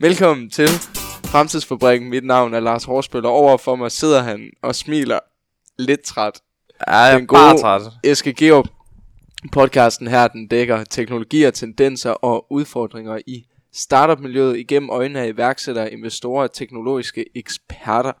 Velkommen til Fremtidsfabrikken. Mit navn er Lars Horsbøl, og overfor mig sidder han og smiler lidt træt. Ja, jeg er Den bare gode- træt. Eske Georg, podcasten her, den dækker teknologier, tendenser og udfordringer i startup-miljøet igennem øjnene af iværksættere, investorer og teknologiske eksperter.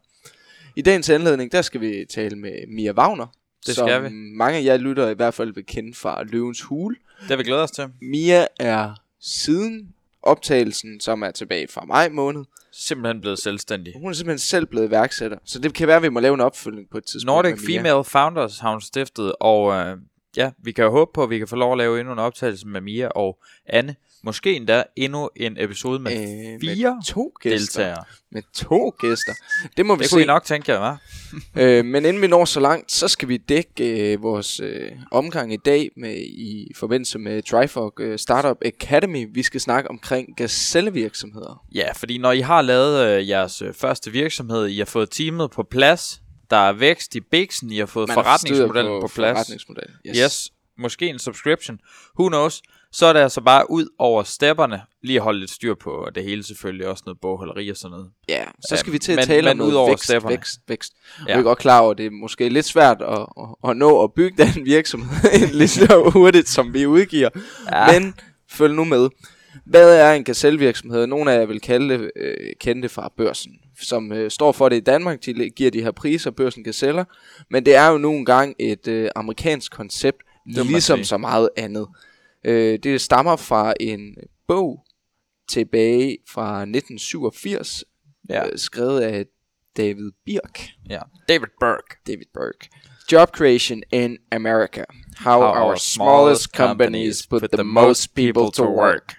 I dagens anledning, der skal vi tale med Mia Wagner, Det som skal vi. mange af jer lyttere i hvert fald vil kende fra Løvens Hule. Det har vi glædet os til. Mia er siden optagelsen, som er tilbage fra maj måned, Simpelthen blevet selvstændig. hun er simpelthen selv blevet iværksætter. Så det kan være, at vi må lave en opfølgning på et tidspunkt. Nordic. Female Founders har hun stiftet, og øh, ja, vi kan jo håbe på, at vi kan få lov at lave endnu en optagelse med Mia og Anne. Måske endda endnu en episode med Øh, fire med to gæster. deltagere. Med to gæster. Det må vi Det se. kunne I nok tænke jer, hva'? Øh, men inden vi når så langt, så skal vi dække øh, vores øh, omgang i dag med i forbindelse med Dryfog øh, Startup Academy. Vi skal snakke omkring gazellevirksomheder. Ja, fordi når I har lavet øh, jeres øh, første virksomhed, I har fået teamet på plads, der er vækst i biksen, I har fået Man forretningsmodellen på, på plads. Forretningsmodellen. Yes. yes. Måske en subscription. Who knows? Så er det altså bare ud over stepperne. Lige at holde lidt styr på det hele selvfølgelig. Også noget bogholderi og sådan noget. Ja, så skal Ja, vi til at men- tale men om ud over vækst, stepperne. vækst, vækst. Ja. Vi er godt klar over, at det er måske lidt svært at, at, at nå at bygge den virksomhed lige så hurtigt, som vi udgiver. Ja. Men følg nu med. Hvad er en gazellevirksomhed? Nogle af jer vil kalde det, øh, kende det fra børsen, som øh, står for det i Danmark. De giver de her priser, børsen gazeller. Men det er jo nu engang et øh, amerikansk koncept, ligesom så meget andet. Øh, det stammer fra en bog tilbage fra 1987, Ja. øh, skrevet af David Birk. ja. David Burke. David Burke. Job creation in America. How, How our smallest companies put the most people to work.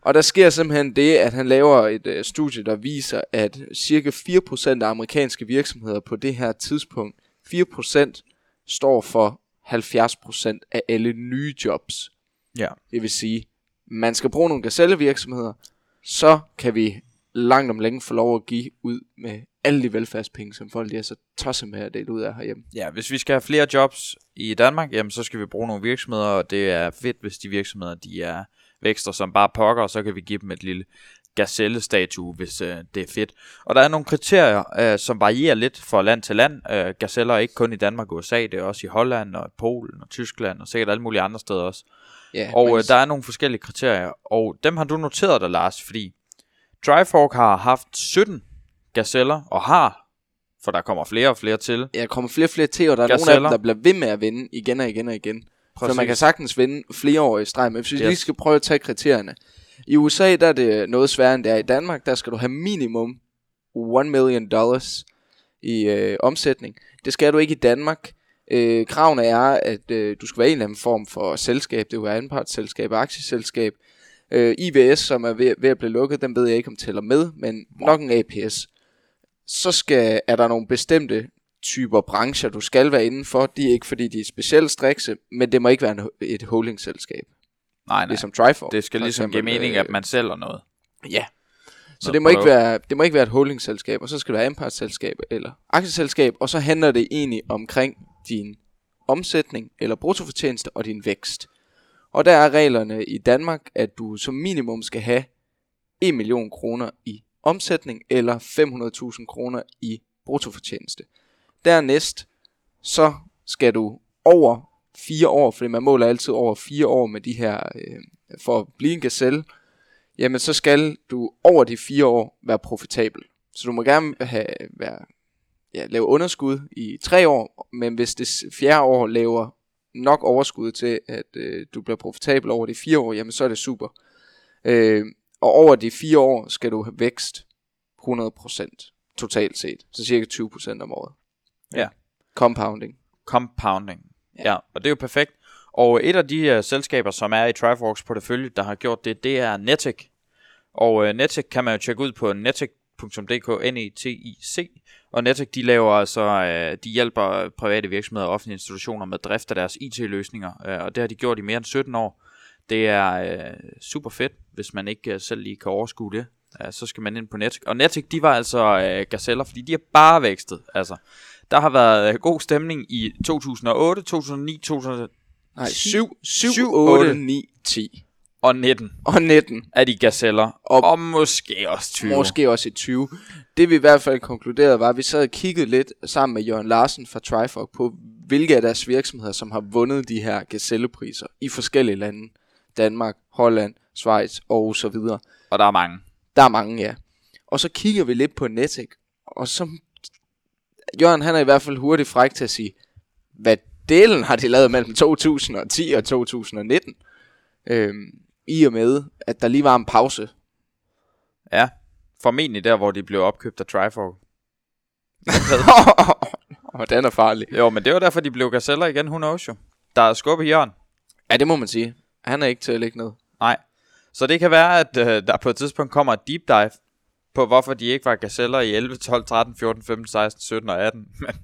Og der sker simpelthen det, at han laver et øh, studie, der viser, at cirka 4% af amerikanske virksomheder på det her tidspunkt, 4% står for 70% af alle nye jobs. Ja. Det vil sige, man skal bruge nogle gazellevirksomheder, så kan vi langt om længe få lov at give ud med alle de velfærdspenge, som folk de er så tosset med at dele ud af herhjemme. Ja, hvis vi skal have flere jobs i Danmark, jamen så skal vi bruge nogle virksomheder, og det er fedt, hvis de virksomheder, de er vækster som bare pokker, og så kan vi give dem et lille gazellestatue, hvis øh, det er fedt. Og der er nogle kriterier, øh, som varierer lidt fra land til land. Øh, gazeller er ikke kun i Danmark og USA, det er også i Holland og Polen og Tyskland og sikkert alle mulige andre steder også. Ja, Og øh, der er nogle forskellige kriterier, og dem har du noteret dig, Lars, fordi Dryfork har haft 17 gazeller, og har, for der kommer flere og flere til. Ja, der kommer flere og flere til, og der er nogle af Gazeller. dem, der bliver ved med at vinde igen og igen og igen. Præcis. For man kan sagtens vinde flere år i streg, men hvis vi Yes. lige skal prøve at tage kriterierne. I USA, der er det noget sværere end det er i Danmark. Der skal du have minimum 1 million dollars i øh, omsætning. Det skal du ikke i Danmark. Øh, kravene er, at øh, du skal være i en eller anden form for selskab. Det er jo anpartsselskab, aktieselskab. Øh, IVS, som er ved, ved at blive lukket, den ved jeg ikke, om tæller med, men nok en APS. Så skal, er der nogle bestemte typer brancher, du skal være inden for. De er ikke, fordi de er specielt strikse, men det må ikke være en, et holdingselskab. Nej. Ligesom Trifor. Det skal ligesom give mening, øh, at man sælger noget. Ja. Så Noget det må, ikke være, det må ikke være et holdingselskab, og så skal det være anpartsselskab eller aktieselskab, og så handler det egentlig omkring din omsætning eller bruttofortjeneste og din vækst. Og der er reglerne i Danmark, at du som minimum skal have 1 million kroner i omsætning eller 500.000 kroner i bruttofortjeneste. Dernæst så skal du over fire år, fordi man måler altid over fire år med de her, øh, for at blive en gazelle, jamen så skal du over de fire år være profitabel. Så du må gerne have, være, ja, lave underskud i tre år, men hvis det fjerde år laver nok overskud til, at øh, du bliver profitabel over de fire år, jamen så er det super. Øh, og over de fire år skal du have vækst 100% totalt set, så cirka 20% om året. Ja. Compounding. Compounding. Ja. Ja. og det er jo perfekt. Og et af de uh, selskaber, som er i Triforks portefølje, der har gjort det, det er Netic. Og øh, uh, Netic kan man jo tjekke ud på netic.dk, N-E-T-I-C. Og Netic, de laver altså, uh, de hjælper private virksomheder og offentlige institutioner med drift af deres IT-løsninger. Uh, og det har de gjort i mere end 17 år. Det er uh, super fedt, hvis man ikke uh, selv lige kan overskue det. Uh, så skal man ind på Netic. Og Netic, de var altså uh, gazeller, fordi de har bare vækstet. Altså, der har været øh, god stemning i 2008, 2009, 2000... Nej, 10, 7, 7, syv, 8, otte. 9, 10. og 19 og 19. af de gazeller. Og- Og, måske også 20. Måske også i 20. Det vi i hvert fald konkluderede var, at vi sad og kiggede lidt sammen med Jørgen Larsen fra Trifork på, hvilke af deres virksomheder, som har vundet de her gazellepriser i forskellige lande. Danmark, Holland, Schweiz og så videre. Og der er mange. Der er mange, ja. Og så kigger vi lidt på Netic, og så... Jørgen, han er i hvert fald hurtigt fræk til at sige, hvad delen har de lavet mellem 2010 og 2019? Øhm, I og med, at der lige var en pause. Ja. Formentlig der, hvor de blev opkøbt af Trifork. og den er farlig. Jo, men det var derfor, de blev gazeller igen, who knows jo. Der er skub i hjørn. Ja, det må man sige. Han er ikke til at lægge ned. Nej. Så det kan være, at øh, der på et tidspunkt kommer et deep dive på, hvorfor de ikke var gazeller i 11, 12, 13, 14, 15, 16, 17 og 18. Men,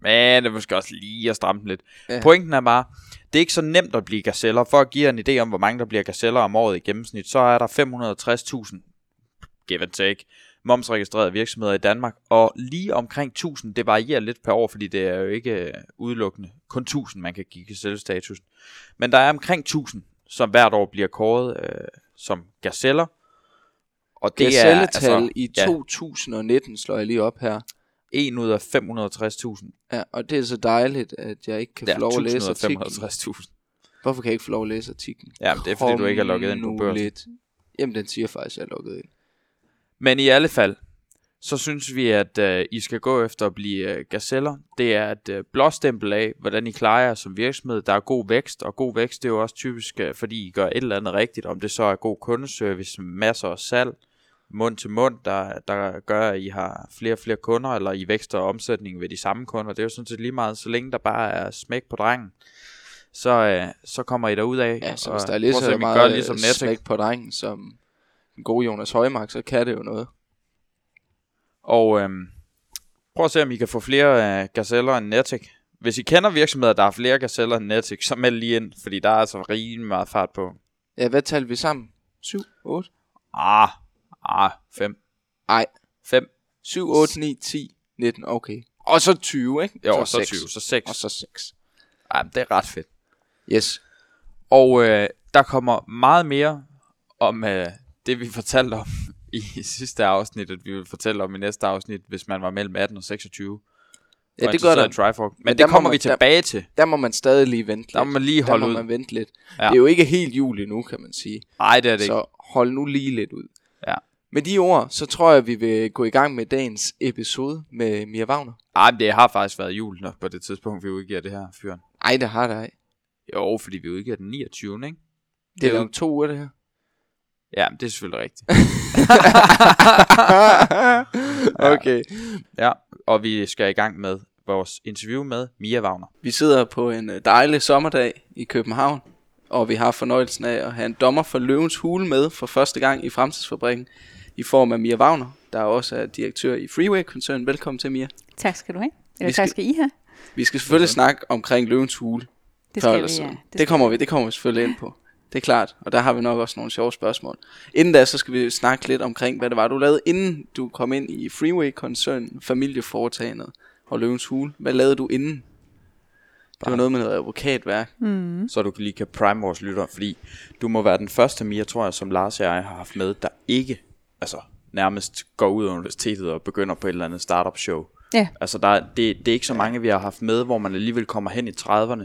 men det er måske også lige at stramme lidt. Ja. Pointen er bare, det er ikke så nemt at blive gazeller. For at give en idé om, hvor mange der bliver gazeller om året i gennemsnit, så er der 560.000, give and take, momsregistrerede virksomheder i Danmark. Og lige omkring 1000, det varierer lidt per år, fordi det er jo ikke øh, udelukkende kun 1000, man kan give gazellestatus. Men der er omkring 1000, som hvert år bliver kåret øh, som gazeller. Og det er altså, i ja, 2019 slår jeg lige op her. 1 ud af 560.000. Ja, og det er så dejligt, at jeg ikke kan Det få lov at læse artiklen. 560.000. Hvorfor kan jeg ikke få lov at læse artiklen? Jamen, det er fordi, du ikke er logget ind på børsen. lidt. Jamen, den siger faktisk, at jeg er logget ind. Men i alle fald, så synes vi, at øh, I skal gå efter at blive øh, gazeller. Det er et øh, blåstempel af, hvordan I klarer jer som virksomhed. Der er god vækst, og god vækst det er jo også typisk, øh, fordi I gør et eller andet rigtigt. Om det så er god kundeservice, masser af salg, mund til mund, der, der gør, at I har flere og flere kunder, eller I vækster omsætningen ved de samme kunder. Det er jo sådan set lige meget, så længe der bare er smæk på drengen. Så, øh, så kommer I derud af. Ja, så og hvis der er lige så meget gør øh, ligesom smæk på drengen, som den gode Jonas Højmark, så kan det jo noget. Og øhm, prøv at se, om I kan få flere øh, gazeller end Netic. Hvis I kender virksomheder, der har flere gazeller end Netic, så meld lige ind, fordi der er altså rimelig meget fart på. Ja, hvad talte vi sammen? 7, 8? Ah, ah, 5. Ej, 5. 7, 8, 9, 10, 19, okay. Og så 20, ikke? Jo, så, seks. 20, så 6. Og så 6. Ej, men det er ret fedt. Yes. Og øh, der kommer meget mere om øh, det, vi fortalte om i sidste afsnit, at vi vil fortælle om i næste afsnit, hvis man var mellem 18 og 26. Ja, det gør der. Trifork. Men, Men der det kommer man- vi tilbage til. Der må man stadig lige vente lidt. Der må man lige der holde må ud. man vente lidt. Ja. Det er jo ikke helt jul endnu, kan man sige. Nej, det er det ikke. Så hold nu lige lidt ud. Ja. Med de ord, så tror jeg, vi vil gå i gang med dagens episode med Mia Wagner. Ej, det har faktisk været jul når, på det tidspunkt, vi udgiver det her, fyren. Ej, det har der ikke. Jo, fordi vi udgiver den 29. ikke? Det er jo- to uger, det her. Ja, det er selvfølgelig rigtigt. okay. ja, og vi skal i gang med vores interview med Mia Wagner. Vi sidder på en øh, dejlig sommerdag i København, og vi har fornøjelsen af at have en dommer for Løvens Hule med for første gang i Fremtidsfabrikken i form af Mia Wagner, der også er direktør i Freeway-koncernen. Velkommen til, Mia. Tak skal du have. Eller Vi tak skal- skal I have. Vi skal selvfølgelig snakke omkring Løvens Hule. Det skal vi, ja. Det, skal kommer vi, det kommer vi selvfølgelig ind på. Det er klart, og der har vi nok også nogle sjove spørgsmål. Inden da, så skal vi snakke lidt omkring, hvad det var, du lavede, inden du kom ind i Freeway-koncernen, familieforetagendet og Løvens Hule. Hvad lavede du inden? Det var noget med noget advokatværk. Mm. Så du lige kan prime vores lytter, fordi du må være den første Mia, tror jeg, som Lars og jeg har haft med, der ikke altså, nærmest går ud af universitetet og begynder på et eller andet startup show. Ja. Altså, der er, det, det er ikke så mange, vi har haft med, hvor man alligevel kommer hen i 30'erne,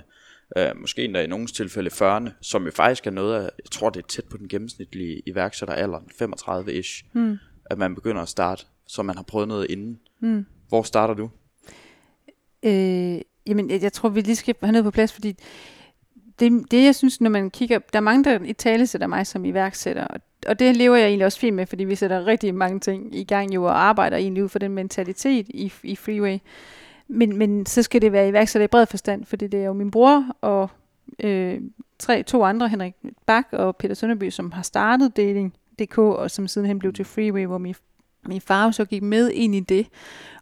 øh, måske endda i nogens tilfælde 40'erne, som jo faktisk er noget af, jeg tror, det er tæt på den gennemsnitlige iværksætteralder, 35-ish, Mm. at man begynder at starte, så man har prøvet noget inden. Mm. Hvor starter du? Øh, jamen, jeg, jeg tror, vi lige skal have noget på plads, fordi det, det, jeg synes, når man kigger... Der er mange, der i tale sætter mig som iværksætter, og, og det lever jeg egentlig også fint med, fordi vi sætter rigtig mange ting i gang jo, og arbejder egentlig ud for den mentalitet i, i Freeway. Men, men så skal det være iværksætter i bred forstand, fordi det er jo min bror og øh, tre, to andre, Henrik Bak og Peter Sønderby, som har startet Dating.dk, og som sidenhen blev til Freeway, hvor min, min far så gik med ind i det.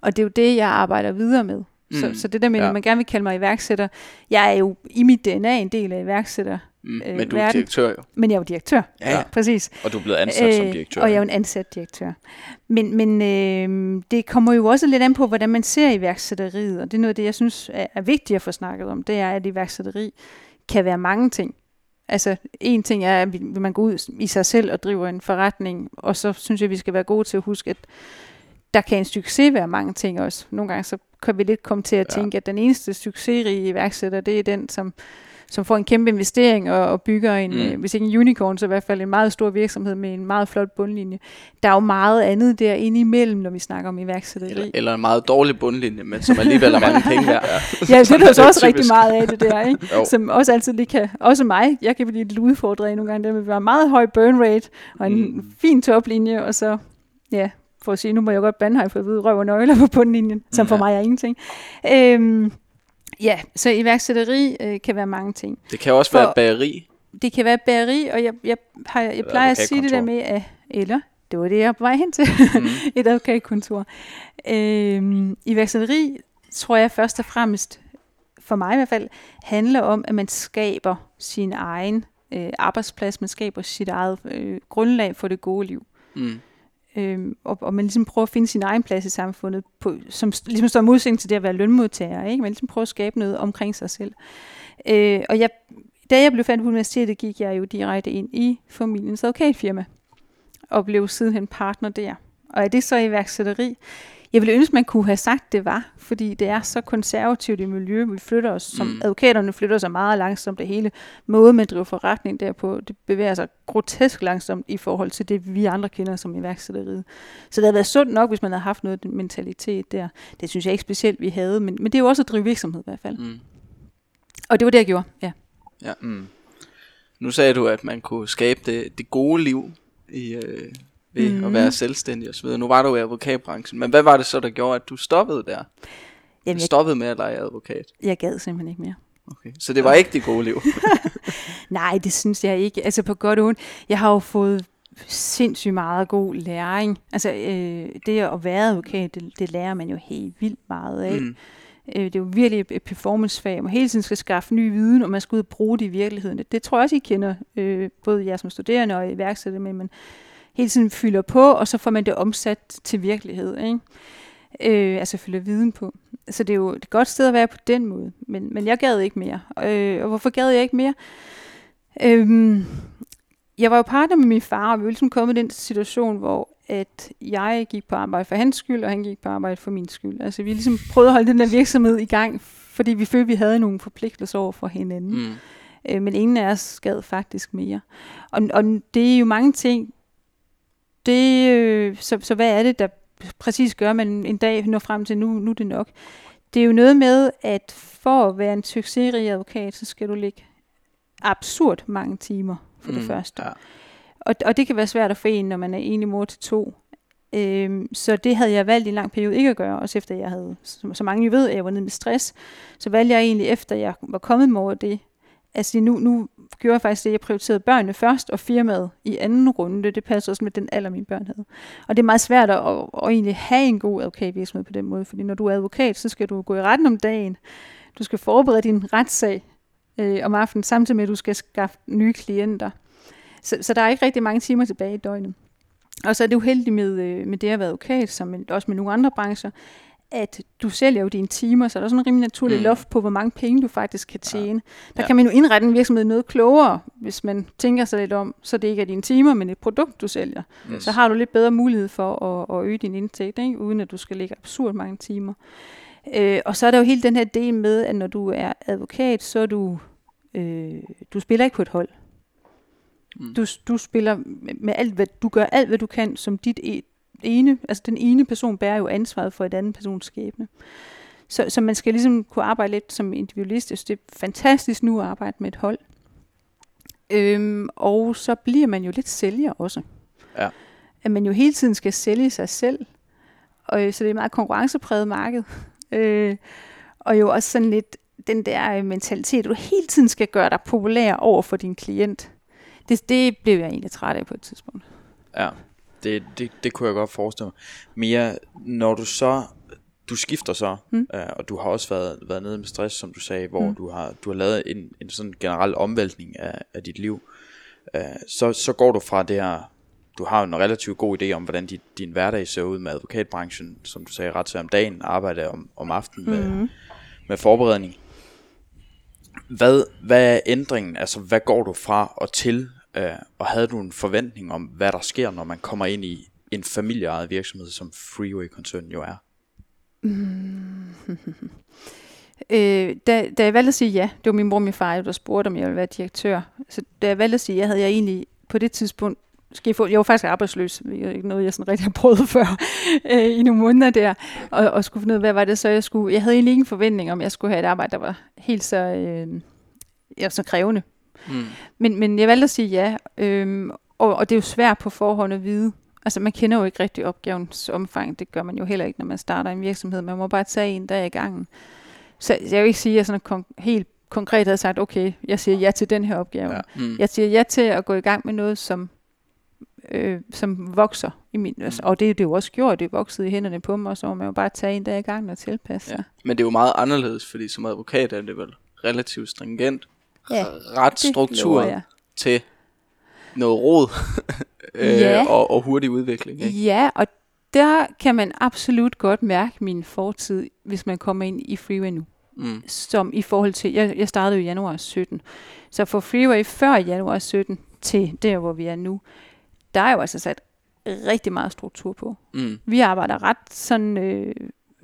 Og det er jo det, jeg arbejder videre med. Mm. Så, så det der med, Ja. at man gerne vil kalde mig iværksætter, jeg er jo i mit DNA en del af iværksætter, Mm, Øh, men du er verden. direktør jo. men jeg er jo direktør. Ja, ja. Præcis. Og du er blevet ansat øh, som direktør. Og jeg er jo en ansat direktør. Men, men øh, det kommer jo også lidt an på, hvordan man ser iværksætteriet, og det er noget af det, jeg synes er, er vigtigt at få snakket om, det er, at iværksætteri kan være mange ting. Altså, en ting er, at man går ud i sig selv og driver en forretning, og så synes jeg, vi skal være gode til at huske, at der kan en succes være mange ting også. Nogle gange så kan vi lidt komme til at Ja. tænke, at den eneste succesrige iværksætter, det er den, som, som får en kæmpe investering og, og bygger en, Mm. mm. øh, hvis ikke en unicorn, så i hvert fald en meget stor virksomhed med en meget flot bundlinje. Der er jo meget andet derinde imellem, når vi snakker om iværksætteri. Eller, eller en meget dårlig bundlinje, men som alligevel er mange penge værd. Ja, det er der er også rigtig typisk. meget af det der, ikke? Jo. Som også altid lige kan, også mig, jeg kan blive lidt udfordret nogle gange, det vil være meget høj burn rate, og en Mm. mm. fin toplinje, og så, ja, for at sige, nu må jeg godt bande, jeg fået at vide, røv og nøgler på bundlinjen, som for Ja. mig er ingenting. Øhm, ja, så iværksætteri øh, kan være mange ting. Det kan også For- være bageri. Det kan være bageri, og jeg, jeg, har, jeg Eller plejer at sige det der med, at, eller, det var det, jeg er på vej hen til, Mm. et advokatkontor. Øhm, iværksætteri, tror jeg først og fremmest, for mig i hvert fald, handler om, at man skaber sin egen øh, arbejdsplads, man skaber sit eget øh, grundlag for det gode liv. Mm øh, og, og man ligesom prøver at finde sin egen plads i samfundet, på, som ligesom står i modsætning til det at være lønmodtager. Ikke? Man ligesom prøver at skabe noget omkring sig selv. Øh, og jeg, da jeg blev færdig på universitetet, gik jeg jo direkte ind i familiens advokatfirma, og blev sidenhen partner der. Og er det så iværksætteri? Jeg ville ønske, man kunne have sagt, det var, fordi det er så konservativt i miljø. Vi flytter os, som Mm. advokaterne flytter sig meget langsomt. Det hele måde, man driver forretning derpå, det bevæger sig grotesk langsomt i forhold til det, vi andre kender som iværksætteriet. Så det havde været sundt nok, hvis man havde haft noget den mentalitet der. Det synes jeg ikke specielt, vi havde, men, men det er jo også at drive virksomhed i hvert fald. Mm. Og det var det, jeg gjorde, ja. Mm. Nu sagde du, at man kunne skabe det, det gode liv i, øh, ved mm. Mhm. at være selvstændig osv. Nu var du i advokatbranchen, men hvad var det så, der gjorde, at du stoppede der? Jamen, jeg, stoppede med at lege advokat. jeg gad simpelthen ikke mere. Okay. Så det var ikke det gode liv. Nej, det synes jeg ikke. Altså på godt og ondt. Jeg har jo fået sindssygt meget god læring. Altså øh, det at være advokat, det, det lærer man jo helt vildt meget af. Mm. Øh, det er jo virkelig et- performancefag. Man hele tiden skal skaffe ny viden, og man skal ud og bruge det i virkeligheden. Det, det tror jeg også, I kender, øh, både jer som studerende og iværksætter med, man hele tiden fylder på, og så får man det omsat til virkelighed. Ikke? Øh, altså fylder viden på. Så det er jo et godt sted at være på den måde. Men, men jeg gad ikke mere. Øh, og hvorfor gad jeg ikke mere? Øhm, jeg var jo partner med min far, og vi var ligesom kommet i den situation, hvor at jeg gik på arbejde for hans skyld, og han gik på arbejde for min skyld. Altså vi ligesom prøvede at holde den der virksomhed i gang, fordi vi følte, vi havde nogle forpligtelser over for hinanden. Mm. Øh, men ingen af os gad faktisk mere. Og, og det er jo mange ting. Det, øh, så, så hvad er det, der præcis gør, at man en dag når frem til, nu, nu er det nok. Det er jo noget med, at for at være en succesrig advokat, så skal du lægge absurd mange timer for mm, det første. ja. Og, og det kan være svært at forene, når man er enig mor til to. Øhm, så det havde jeg valgt i en lang periode ikke at gøre, også efter jeg havde, som, som mange jo ved, at jeg var nede med stress. Så valgte jeg egentlig, efter jeg var kommet med over det, altså nu, nu gjorde jeg faktisk det, jeg prioriterede børnene først, og firmaet i anden runde. Det passer også med den alder, mine børn havde. Og det er meget svært at, at, at egentlig have en god advokatvirksomhed på den måde, fordi når du er advokat, så skal du gå i retten om dagen. Du skal forberede din retssag øh, om aftenen, samtidig med, at du skal skaffe nye klienter. Så, så der er ikke rigtig mange timer tilbage i døgnet. Og så er det uheldigt med, øh, med det at være advokat, som også med nogle andre brancher, at du sælger jo dine timer, så der er sådan en rimelig naturlig Mm. loft på, hvor mange penge du faktisk kan tjene. Ja. Der Ja. kan man jo indrette en virksomhed noget klogere, hvis man tænker sig lidt om, så det ikke er dine timer, men et produkt, du sælger. Yes. Så har du lidt bedre mulighed for at, at øge din indtægt, ikke? uden at du skal lægge absurd mange timer. Øh, og så er der jo hele den her del med, at når du er advokat, så er du, øh, du spiller ikke på et hold. Mm. Du, du spiller med alt, hvad du gør alt, hvad du kan, som dit e- ene, altså den ene person bærer jo ansvaret for et andet persons skæbne. Så, så man skal ligesom kunne arbejde lidt som individualist. Jeg synes, det er fantastisk nu at arbejde med et hold. Øhm, og så bliver man jo lidt sælger også. Ja. At man jo hele tiden skal sælge sig selv. Og, øh, så det er et meget konkurrencepræget marked. Øh, og jo også sådan lidt den der øh, mentalitet, at du hele tiden skal gøre dig populær over for din klient. Det, det blev jeg egentlig træt af på et tidspunkt. Ja, det, det, det kunne jeg godt forestille mig. Mia, når du så, du skifter så, mm. Øh, og du har også været, været nede med stress, som du sagde, hvor mm. Du, har, du har lavet en, en sådan generel omvæltning af, af dit liv, øh, så, så går du fra det her, du har en relativt god idé om, hvordan din, din hverdag ser ud med advokatbranchen, som du sagde, ret om dagen, arbejde om, om aftenen med, Mm. med forberedning. Hvad, hvad er ændringen? Altså, hvad går du fra og til? Øh, og havde du en forventning om, hvad der sker, når man kommer ind i en familieejet virksomhed, som Freeway-koncernen jo er? Øh, da, da jeg valgte at sige ja, det var min mor og min far, der spurgte, om jeg ville være direktør. Så da jeg valgte at sige ja, havde jeg egentlig på det tidspunkt skal jeg, få, jeg var faktisk arbejdsløs, det ikke noget, jeg sådan rigtig har prøvet før, øh, i nogle måneder der, og, og skulle finde ud af, hvad var det så, jeg skulle, jeg havde egentlig ingen forventning om, jeg skulle have et arbejde, der var helt så, øh, ja, så krævende. Mm. Men, men jeg valgte at sige ja, øh, og, og det er jo svært på forhånd at vide, Altså man kender jo ikke rigtig opgavens omfang, det gør man jo heller ikke, når man starter en virksomhed. Man må bare tage en dag i gangen. Så jeg vil ikke sige, at jeg sådan kon- helt konkret havde sagt, okay, jeg siger ja til den her opgave. Ja. Mm. Jeg siger ja til at gå i gang med noget, som, øh, som vokser i min, altså, og det, det er jo også gjort, det er vokset i hænderne på mig, og så må man jo bare tage en dag i gang og tilpasse. Ja. Men det er jo meget anderledes, fordi som advokat er det vel relativt stringent, ja, ret struktur til noget råd øh, ja. og, og hurtig udvikling. Ikke? Ja, og der kan man absolut godt mærke min fortid, hvis man kommer ind i Freeway nu. Mm. Som i forhold til, jeg, jeg startede i januar 17, så for Freeway før januar 17 til der, hvor vi er nu, der er jo altså sat rigtig meget struktur på. Mm. Vi arbejder ret sådan øh,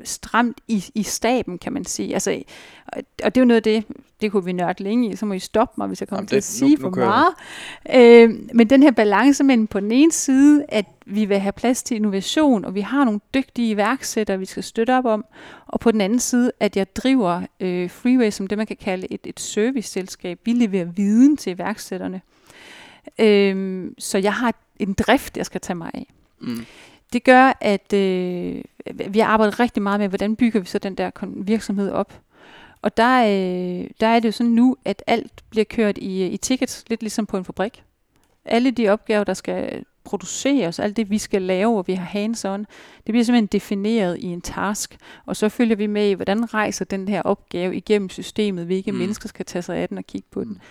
stramt i, i staben, kan man sige. Altså, og, og det er jo noget af det, det kunne vi nørde længe i, så må I stoppe mig, hvis jeg kommer Jamen, til at sige nu, nu for meget. Øh, men den her balance mellem på den ene side, at vi vil have plads til innovation, og vi har nogle dygtige iværksættere, vi skal støtte op om, og på den anden side, at jeg driver øh, Freeway som det, man kan kalde et, et service-selskab. Vi leverer viden til iværksætterne. Øh, så jeg har en drift, jeg skal tage mig af. Mm. Det gør, at øh, vi har arbejdet rigtig meget med, hvordan bygger vi så den der virksomhed op. Og der, øh, der er det jo sådan nu, at alt bliver kørt i, i tickets, lidt ligesom på en fabrik. Alle de opgaver, der skal produceres, alt det vi skal lave, og vi har hands-on, det bliver simpelthen defineret i en task, og så følger vi med i, hvordan rejser den her opgave igennem systemet, hvilke mm. mennesker skal tage sig af den og kigge på den.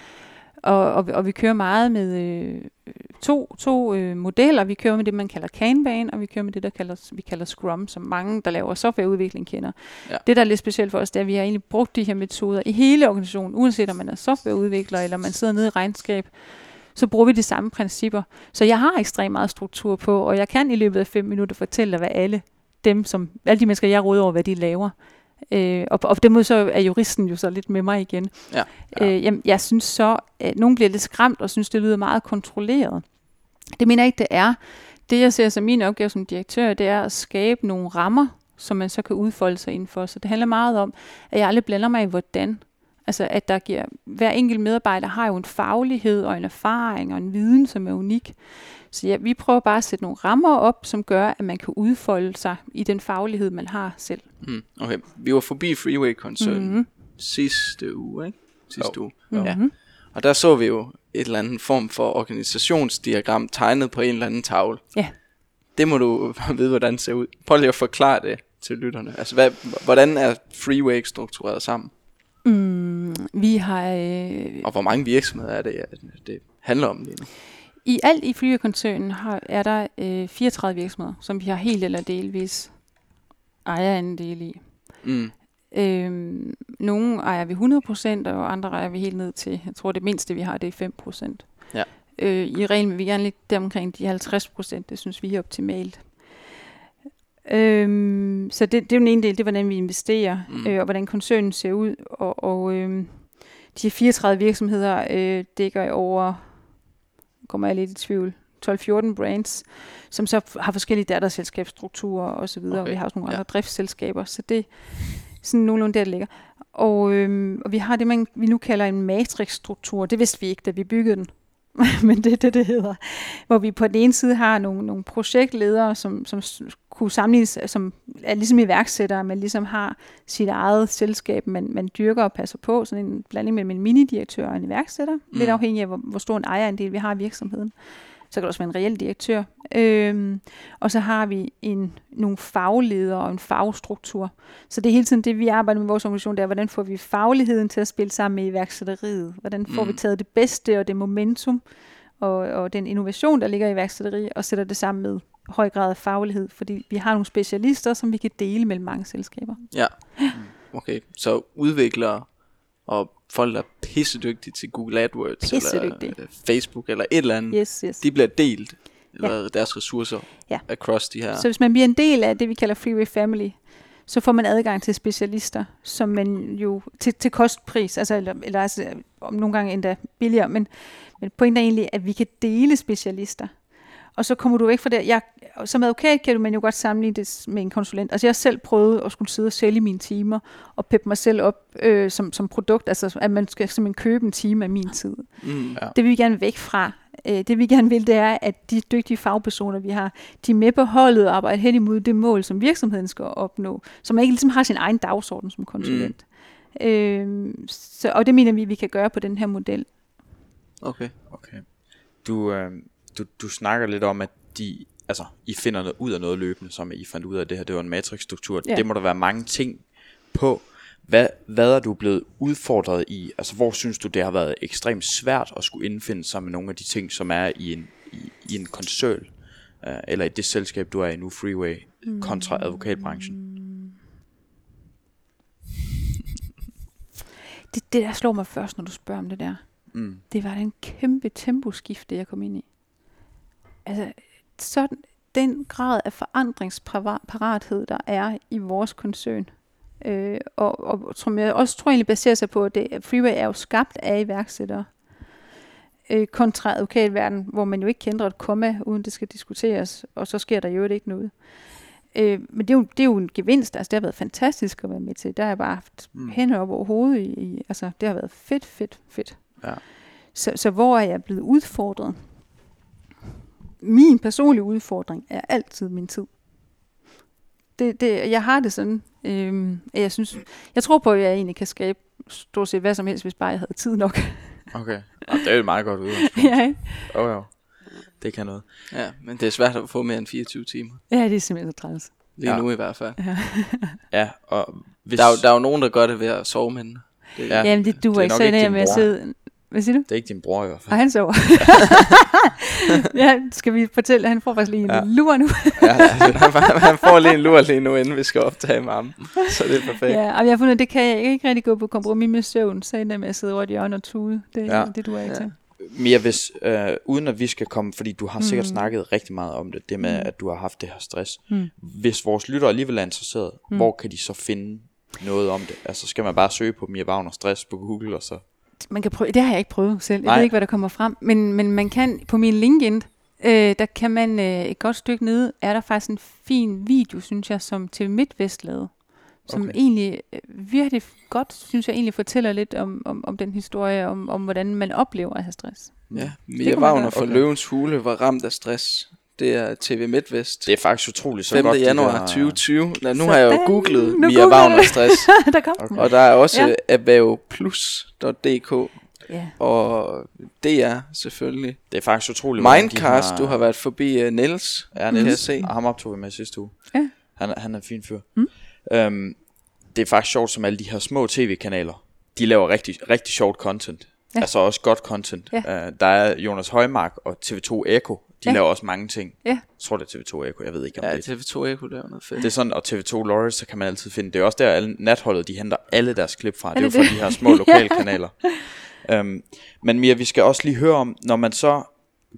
Og, og, og vi kører meget med øh, to, to øh, modeller. Vi kører med det, man kalder Kanban, og vi kører med det, der kalder, vi kalder Scrum, som mange, der laver softwareudvikling, kender. Ja. Det, der er lidt specielt for os, det er, at vi har egentlig brugt de her metoder i hele organisationen, uanset om man er softwareudvikler, eller man sidder nede i regnskab, så bruger vi de samme principper. Så jeg har ekstremt meget struktur på, og jeg kan i løbet af fem minutter fortælle dig, hvad alle dem, som, alle de mennesker, jeg råder over, hvad de laver. Øh, og, og på den måde så er juristen jo så lidt med mig igen. Ja, ja. Øh, jamen, jeg synes så, at nogen bliver lidt skræmt og synes, det lyder meget kontrolleret. Det mener jeg ikke, det er. Det, jeg ser som min opgave som direktør, det er at skabe nogle rammer, som man så kan udfolde sig indenfor. Så det handler meget om, at jeg aldrig blander mig i hvordan. Altså, at der giver, hver enkelt medarbejder har jo en faglighed og en erfaring og en viden, som er unik. Så ja, vi prøver bare at sætte nogle rammer op, som gør, at man kan udfolde sig i den faglighed, man har selv. Mm, okay, vi var forbi Freeway-koncernen mm-hmm. sidste uge, ikke? Sidste oh. uge. Mm-hmm. Ja. Og der så vi jo et eller andet form for organisationsdiagram tegnet på en eller anden tavle. Ja. Det må du vide, hvordan det ser ud. Prøv lige at forklare det til lytterne. Altså, hvad, hvordan er Freeway struktureret sammen? Mm, vi har... Øh... Og hvor mange virksomheder er det, det handler om lige nu? I alt i Flygerkoncernen har, er der øh, 34 virksomheder, som vi har helt eller delvis ejerandel i. Mm. Øhm, nogle ejer vi 100%, og andre ejer vi helt ned til, jeg tror det mindste vi har, det er 5%. Ja. Øh, I reglen vil vi gerne ligge omkring de 50%, det synes vi er optimalt. Øhm, så det, det er jo den ene del, det er hvordan vi investerer, mm. øh, og hvordan koncernen ser ud. Og, og øh, de 34 virksomheder øh, dækker over kommer jeg lidt i tvivl, 12-14 brands, som så har forskellige datterselskabsstrukturer og så videre, okay. og vi har også nogle ja. andre driftsselskaber, så det er sådan nogenlunde der, det ligger. Og, øhm, og vi har det, man, vi nu kalder en matrixstruktur. Det vidste vi ikke, da vi byggede den. men det er det, det hedder. Hvor vi på den ene side har nogle, nogle projektledere, som, som kunne sammenlignes, som er ligesom iværksættere, men ligesom har sit eget selskab, man, man dyrker og passer på. Sådan en blanding mellem en minidirektør og en iværksætter. Mm. Lidt afhængig af, hvor, hvor stor en ejerandel vi har i virksomheden. Så kan det også være en reel direktør. Øhm, og så har vi en, nogle fagledere og en fagstruktur. Så det er hele tiden det, vi arbejder med vores organisation, det er, hvordan får vi fagligheden til at spille sammen med iværksætteriet? Hvordan får mm. vi taget det bedste og det momentum og, og den innovation, der ligger i iværksætteri, og sætter det sammen med høj grad af faglighed, fordi vi har nogle specialister, som vi kan dele mellem mange selskaber. Ja, okay. Så udviklere Og folk, der er pissedygtige til Google AdWords, eller øh, Facebook, eller et eller andet, Yes, yes. de bliver delt, eller deres ressourcer, Ja. across de her. Så hvis man bliver en del af det, vi kalder Freeway Family, så får man adgang til specialister, som man jo til, til kostpris, altså, eller, eller altså, om nogle gange endda billigere, men, men pointen er egentlig, at vi kan dele specialister. Og så kommer du væk fra det. Jeg, som advokat kan du man jo godt sammenligne det med en konsulent. Altså jeg selv prøvet at skulle sidde og sælge mine timer, og peppe mig selv op øh, som, som produkt, altså at man skal simpelthen købe en time af min tid. Mm. Ja. Det vil vi gerne væk fra. Øh, Det vi gerne vil, det er, at de dygtige fagpersoner, vi har, de er med på holdet og arbejder hen imod det mål, som virksomheden skal opnå. Så man ikke ligesom har sin egen dagsorden som konsulent. Mm. Øh, så, og det mener vi, vi kan gøre på den her model. Okay. Okay. Du, øh, du, du snakker lidt om, at de, altså, I finder noget ud af noget løbende, som I fandt ud af det her. Det var en matrixstruktur. Ja. Det må der være mange ting på. Hvad, hvad er du blevet udfordret i? Altså, hvor synes du, det har været ekstremt svært at skulle indfinde sig med nogle af de ting, som er i en, i, i en koncern, øh, eller i det selskab, du er i nu, Freeway, kontra advokatbranchen? Det, det der slår mig først, når du spørger om det der. Mm. Det var en kæmpe temposkifte, jeg kom ind i. Altså, sådan, den grad af forandringsparathed, der er i vores koncern, øh, og, og som jeg også tror egentlig baserer sig på, at det, at Freeway er jo skabt af iværksættere, øh, kontra advokatverden, hvor man jo ikke kender et komma, uden det skal diskuteres, og så sker der jo ikke noget. Øh, men det er, jo, det er jo en gevinst, altså det har været fantastisk at være med til. Der har jeg bare haft Mm. hænder op over hovedet i, i, altså det har været fedt, fedt, fedt. Ja. Så, så hvor er jeg blevet udfordret? Min personlige udfordring er altid min tid. Det, det, jeg har det sådan, øhm, at jeg synes, jeg tror på, at jeg egentlig kan skabe stort set hvad som helst, hvis bare jeg havde tid nok. Okay. Ja, det er jo et meget godt udgangspunkt. ja, ikke? Oh, jo. Det kan noget. Ja, men det er svært at få mere end 24 timer. ja, det er simpelthen så træls. Lige Ja. ja. nu i hvert fald. Ja, og hvis... Der er, jo, der er jo nogen, der gør det ved at sove med den. Det, Ja. ja. Jamen, det duer det er ikke, så ikke ender jeg din med at sidde... Hvad siger du? Det er ikke din bror i hvert fald. Og han sover. ja, skal vi fortælle, han får faktisk lige en Ja. lur nu. ja, han, han får lige en lur lige nu, inden vi skal optage med ham. Så det er perfekt. Ja, og jeg har fundet, at det kan jeg ikke, ikke rigtig gå på kompromis med søvn, så ender jeg med at sidde over et hjørne og tude. Det, Ja. ja. det duer ikke Ja. ja. til. Mia, hvis, øh, uden at vi skal komme, fordi du har sikkert Mm. snakket rigtig meget om det, det med, Mm. at du har haft det her stress. Mm. Hvis vores lyttere alligevel er interesseret, Mm. hvor kan de så finde noget om det? Altså, skal man bare søge på Mia Wagner stress på Google, og så... Man kan prøve, det har jeg ikke prøvet selv. Jeg Nej. ved ikke, hvad der kommer frem. Men, men man kan, på min LinkedIn, øh, der kan man øh, et godt stykke nede, er der faktisk en fin video, synes jeg, som TV MidtVest lavede. Som Okay. egentlig øh, virkelig godt, synes jeg, egentlig fortæller lidt om, om, om den historie, om, om hvordan man oplever at have stress. Ja, Wagner gøre. fra Okay. Løvens Hule var ramt af stress. Det er TV MidtVest. Det er faktisk utroligt så 5. godt, de januar der- 2020. Nå, nu har jeg jo Sådan. googlet Nu Mia Wagner stress. der kom Okay. den. Og der er også Ja. ja. avaoplus.dk Ja. og DR selvfølgelig. Det er faktisk utroligt, Mindcast, du har været forbi uh, Niels. Ja, kan jeg Niels. se. Og ham optog vi med sidste uge. Ja. Han, er- han er en fin fyr. Mm. Øhm, det er faktisk sjovt, som alle de her små tv-kanaler, de laver rigtig, rigtig sjovt content. Ja. Altså også godt content. Ja. Uh, der er Jonas Højmark og TV2 Eko. De Ja. laver også mange ting. Ja. Jeg tror, det er TV2 Eko. Jeg ved ikke, om Ja, det er TV2 Eko laver noget fedt. det er sådan, og TV2 Lorries, så kan man altid finde. Det er også der, alle natholdet, de henter alle deres klip fra. Det er jo det fra det? de her små lokalkanaler. um, men Mia, vi skal også lige høre om, når man så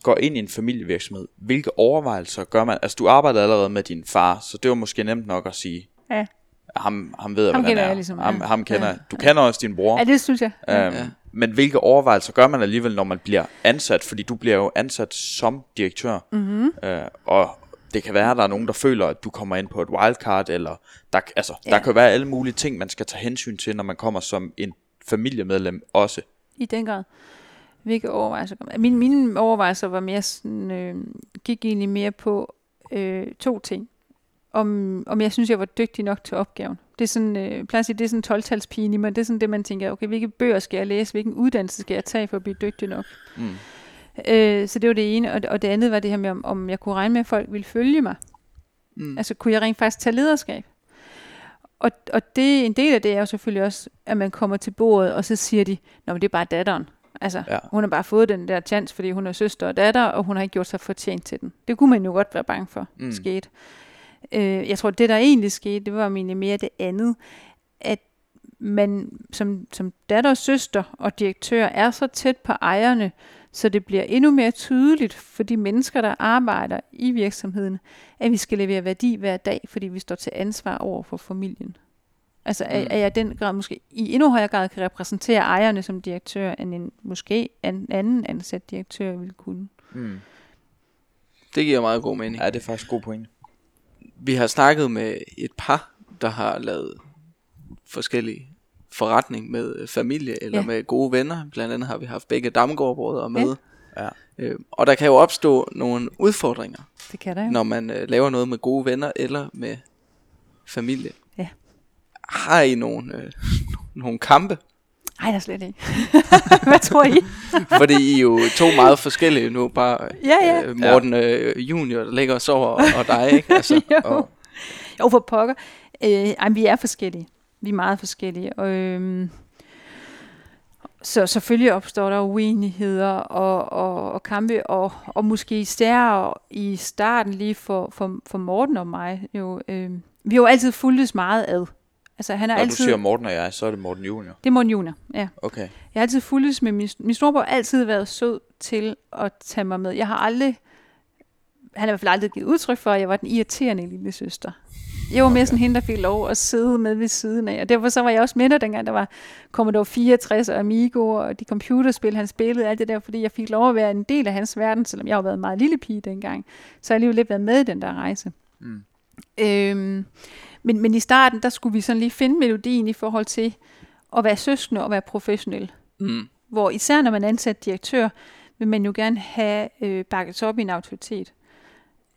går ind i en familievirksomhed, hvilke overvejelser gør man? Altså, du arbejder allerede med din far, så det var måske nemt nok at sige, Ja. ham, ham ved jeg, Ham hvordan kender er. jeg ligesom, ham, ja. ham kender Ja. Du kender også din bror. ja, det synes jeg. Ja. Øhm, Ja. Men hvilke overvejelser gør man alligevel, når man bliver ansat? Fordi du bliver jo ansat som direktør. Mm-hmm. Øh, og det kan være, at der er nogen, der føler, at du kommer ind på et wildcard, eller der, altså, ja. Der kan være alle mulige ting, man skal tage hensyn til, når man kommer som en familiemedlem også. I den grad. Hvilke overvejelser kom? Mine, mine overvejelser var mere sådan, øh, gik egentlig mere på øh, to ting. Om, om jeg synes, jeg var dygtig nok til opgaven. Det er sådan, øh, at sige, det er sådan 12-talspigen i mig. Det er sådan det, man tænker, okay, hvilke bøger skal jeg læse? Hvilken uddannelse skal jeg tage for at blive dygtig nok? Mm. Øh, så det var det ene. Og, og det andet var det her med, om, om jeg kunne regne med, at folk ville følge mig. Mm. Altså, kunne jeg rent faktisk tage lederskab? Og, og det, en del af det er jo selvfølgelig også, at man kommer til bordet, og så siger de, Nå, men det er bare datteren. Altså, Ja. hun har bare fået den der chance, fordi hun er søster og datter, og hun har ikke gjort sig fortjent til den. Det kunne man jo godt være bange for, mm. skete. Øh, jeg tror, det der egentlig skete, det var egentlig mere det andet, at man som, som datter, søster og direktør er så tæt på ejerne, så det bliver endnu mere tydeligt for de mennesker, der arbejder i virksomheden, at vi skal levere værdi hver dag, fordi vi står til ansvar over for familien. Altså at, Mm. at jeg i den grad måske i endnu højere grad kan repræsentere ejerne som direktør, end en måske en anden ansat direktør ville kunne. Mm. Det giver meget god mening. Ja, det er faktisk god point. Vi har snakket med et par, der har lavet forskellige forretning med øh, familie eller Ja. med gode venner. Blandt andet har vi haft begge Damgaard-brødre med. Ja. Øh, og der kan jo opstå nogle udfordringer, Det kan der jo. når man øh, laver noget med gode venner eller med familie. Ja. Har I nogle, øh, nogle kampe? Nej, der er slet ikke. Hvad tror I? Fordi I er jo to meget forskellige nu. Bare Ja, ja. Øh, Morten øh, Junior, der ligger og sover, og, og dig, ikke? Altså, jo. og, jo, for pokker. Øh, ej, vi er forskellige. Vi er meget forskellige. Og, øhm, så selvfølgelig opstår der uenigheder og, og, og kampe, og, og måske især i starten lige for, for, for Morten og mig. Jo, øhm, vi har jo altid fulgtes meget ad. Altså, han er Når du altid... siger Morten og jeg, så er det Morten Junior. Det er Morten Junior, ja. Okay. Jeg har altid fulgtes med min, min storebror har altid været sød til at tage mig med. Jeg har aldrig, han har i hvert fald aldrig givet udtryk for, at jeg var den irriterende lille søster. Jeg var mere sådan hende, der fik lov at sidde med ved siden af. Og derfor så var jeg også med der, dengang der var Commodore 64 og Amigo og de computerspil, han spillede, alt det der, fordi jeg fik lov at være en del af hans verden, selvom jeg har været en meget lille pige dengang. Så har jeg alligevel lidt været med i den der rejse. Mm. Øhm, men, men i starten, der skulle vi sådan lige finde melodien i forhold til at være søskende og være professionel. mm, Hvor især når man er ansat direktør, vil man jo gerne have øh, bakket op i en autoritet.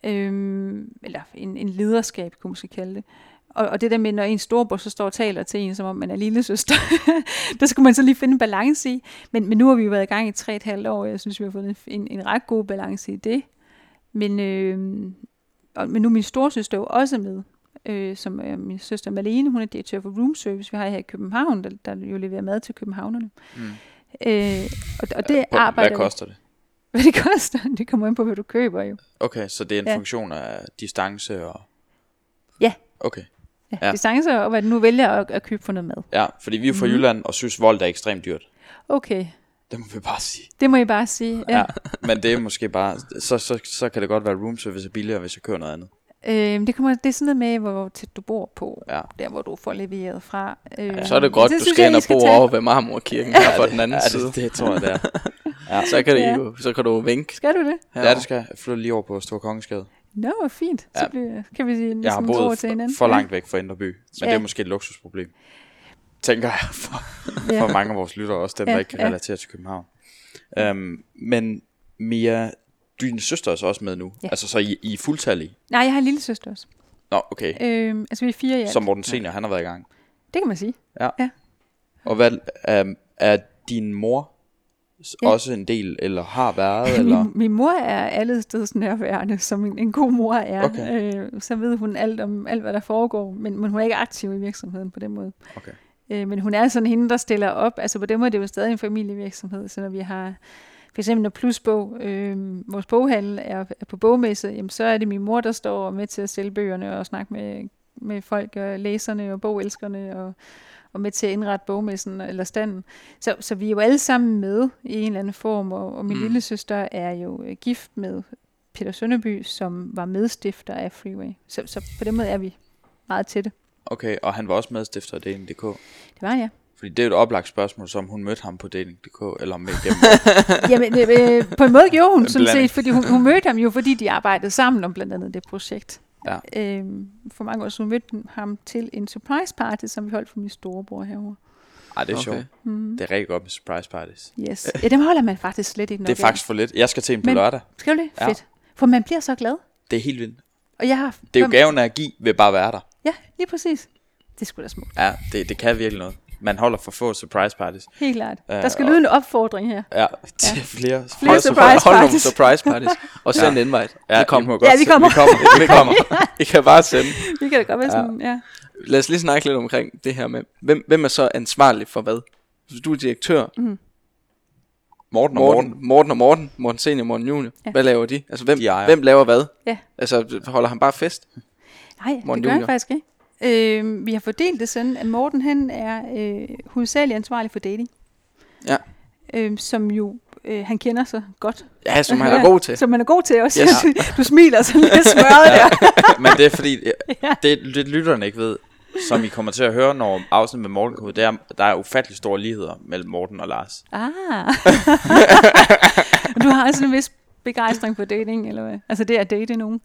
Øhm, eller en, en lederskab, kunne man måske kalde det. Og, og det der med, når en storbror så står og taler til en, som om man er lille søster, der skulle man så lige finde en balance i. Men, men nu har vi jo været i gang i tre og et halvt år, og jeg synes, vi har fundet en, en, en ret god balance i det. Men, øh, og, men nu er min storsøster jo også med, øh, som er min søster Malene, hun er direktør for Room Service, vi har her i København, der, der jo leverer mad til københavnerne. Mm. Øh, og, og det Hvor- arbejder Hvad koster det? Hvad det koster, det kommer ind på, hvad du køber jo. Okay, så det er en Ja. funktion af distance og... Ja. Okay. Ja, Ja. Distancer og hvad du nu vælger at, at købe for noget mad. Ja, fordi vi er fra Mhm. Jylland og synes, vold er ekstremt dyrt. Okay, Det må vi bare sige. det må I bare sige. Ja. Ja. Men det er måske bare... Så, så, så kan det godt være, at room service er billigere, hvis jeg kører noget andet. Øh, det, kommer, det er sådan noget med, hvor tæt du bor på, Ja. der hvor du får leveret fra. Øh, så er det godt, du synes skal ind og bo tage. over ved Marmorkirken her på den anden ja, side. det, det, tror jeg, det er. Ja. Så kan, Ja. det jo, så kan du vinke. Skal du det? ja, det skal jeg. Flytter lige over på Stor Kongensgade. Nå, hvor fint. Så Ja. bliver, kan vi sige Jeg har ligesom boet til hinanden. for langt væk fra Indre By, men Ja. det er måske et luksusproblem. Tænker jeg for, Ja. for mange af vores lyttere, også dem, Ja, der ikke kan ja. relatere til København. Um, men Mia, din søster er så også med nu. Ja. Altså, så I, I er fuldtallige? Nej, jeg har en lille søster også. Nå, okay. Øh, altså vi er fire i alt. Så Morten Senior, han har været i gang. Det kan man sige. Og hvad, um, er din mor Ja. også en del, eller har været, eller? Min, min mor er alle steds nærværende, som en, en god mor er. Okay. Øh, så ved hun alt om alt, hvad der foregår, men, men hun er ikke aktiv i virksomheden på den måde. Okay. Øh, men hun er sådan hende, der stiller op. Altså på den måde er det jo stadig en familievirksomhed, så når vi har for eksempel når Plusbog, øh, vores boghandel er, er på bogmesse, jamen, så er det min mor, der står med til at sælge bøgerne og snakke med, med folk, og læserne og bogelskerne, og, og med til at indrette bogmessen eller standen. Så, så vi er jo alle sammen med i en eller anden form, og, og min Mm. lille søster er jo øh, gift med Peter Sønderby, som var medstifter af Freeway. Så, så på den måde er vi meget tætte. Okay, og han var også medstifter af Dating.dk. Det var jeg. Fordi det er jo et oplagt spørgsmål, som hun mødte ham på Dating.dk, eller med igennem. Jamen, øh, øh, på en måde gjorde hun sådan set, fordi hun, hun mødte ham jo, fordi de arbejdede sammen om blandt andet det projekt. Ja. Øhm, for mange år siden mødte hun ham til en surprise party, som vi holdt for min storebror herovre. Ej, det er Okay. sjovt. Mm. Det er rigtig godt med surprise parties. Yes. Ja, dem holder man faktisk slet ikke nok Det er faktisk for lidt. Jeg skal til en på Men- lørdag. Skal du det? Ja. Fedt. For man bliver så glad. Det er helt vildt. Og jeg har... Det er jo gaven af at give ved bare at være der. Ja, lige præcis. Det skulle da smukt. Ja, det, det kan virkelig noget. Man holder for få surprise parties. Helt klart. Ja, Der skal lyde en opfordring her. Ja, til flere. Flere Hold, surprise hold nogle parties. surprise parties. Og send invite. Ja, vi kommer. Ja, vi kommer. Vi kommer. Vi kommer. I kan bare sende. Vi kan da godt være sådan, ja. Lad os lige snakke lidt omkring det her med, hvem, hvem er så ansvarlig for hvad? Hvis du er direktør, Morten og Morten, Morten. Morten og Morten, Morten Senior og Morten Junior, Ja. hvad laver de? Altså, hvem, De hvem laver hvad? Ja. Altså, holder han bare fest? Nej, Morten det gør han Junior. faktisk ikke. Øh, vi har fordelt det sådan, at Morten han er øh, hovedsageligt ansvarlig for dating. Ja. Øh, som jo øh, han kender så godt. Ja, som han er god til. Som man er god til også. Yes. du, du smiler sådan lidt smørret der. Men det er fordi, Ja. det, det lytterne ikke ved, som I kommer til at høre, når afsnit med Morten kommer ud, det er, der er ufattelig store ligheder mellem Morten og Lars. Ah. du har altså en vis begejstring for dating, eller hvad? Altså det er at date nogen.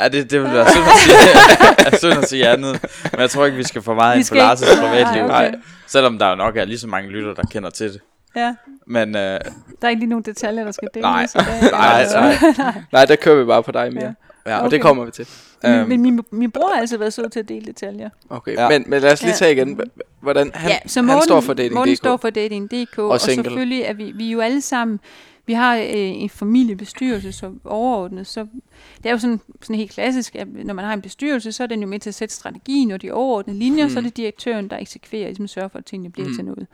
Ja, det, det vil være synd at sige, synd at sige andet. Men jeg tror ikke, vi skal for meget ind på Lars' privatliv. Nej, okay. Nej, Selvom der jo nok er lige så mange lytter, der kender til det. Ja. Men øh, Der er ikke lige nogen detaljer, der skal deles Nej. i dag. Nej, eller- nej. Nej, der kører vi bare på dig mere. Ja. Ja. ja, Og det Okay. kommer vi til. Men, Øhm. men min, min bror har altid været sød til at dele detaljer. Okay, Ja. men, men lad os lige tage igen. Hvordan han, ja, så han Morten, står for dating.dk. Morten står for dating.dk, og, og single. selvfølgelig er vi, vi er jo alle sammen, vi har øh, en familiebestyrelse som overordnet, så det er jo sådan, sådan helt klassisk, at når man har en bestyrelse, så er den jo med til at sætte strategien og de overordnede linjer, mm. så er det direktøren, der eksekverer, ligesom sørger for, at tingene bliver mm. Mm. til noget.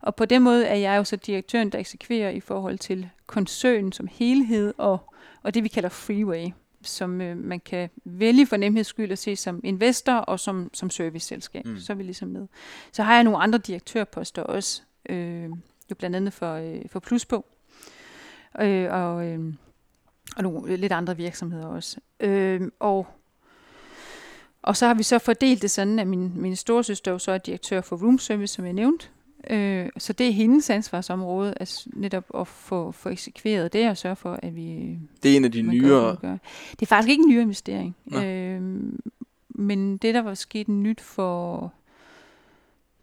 Og på den måde er jeg jo så direktøren, der eksekverer i forhold til koncernen som helhed, og, og det vi kalder freeway, som øh, man kan vælge for nemheds skyld at se som investor og som, som serviceselskab. Mm. Mm. Så er vi ligesom med. Så har jeg nogle andre direktørposter også, øh, jo blandt andet for, øh, for Plusbog, øh, og, øh, og nogle lidt andre virksomheder også. Øh, og, og så har vi så fordelt det sådan, at min, min storesøster så er direktør for Room Service, som jeg nævnte. Øh, så det er hendes ansvarsområde, at s- netop at få, få eksekveret det, og sørge for, at vi Det er en af de nyere. gør. Det er faktisk ikke en ny investering. Nå. Øhm, men det, der var sket nyt for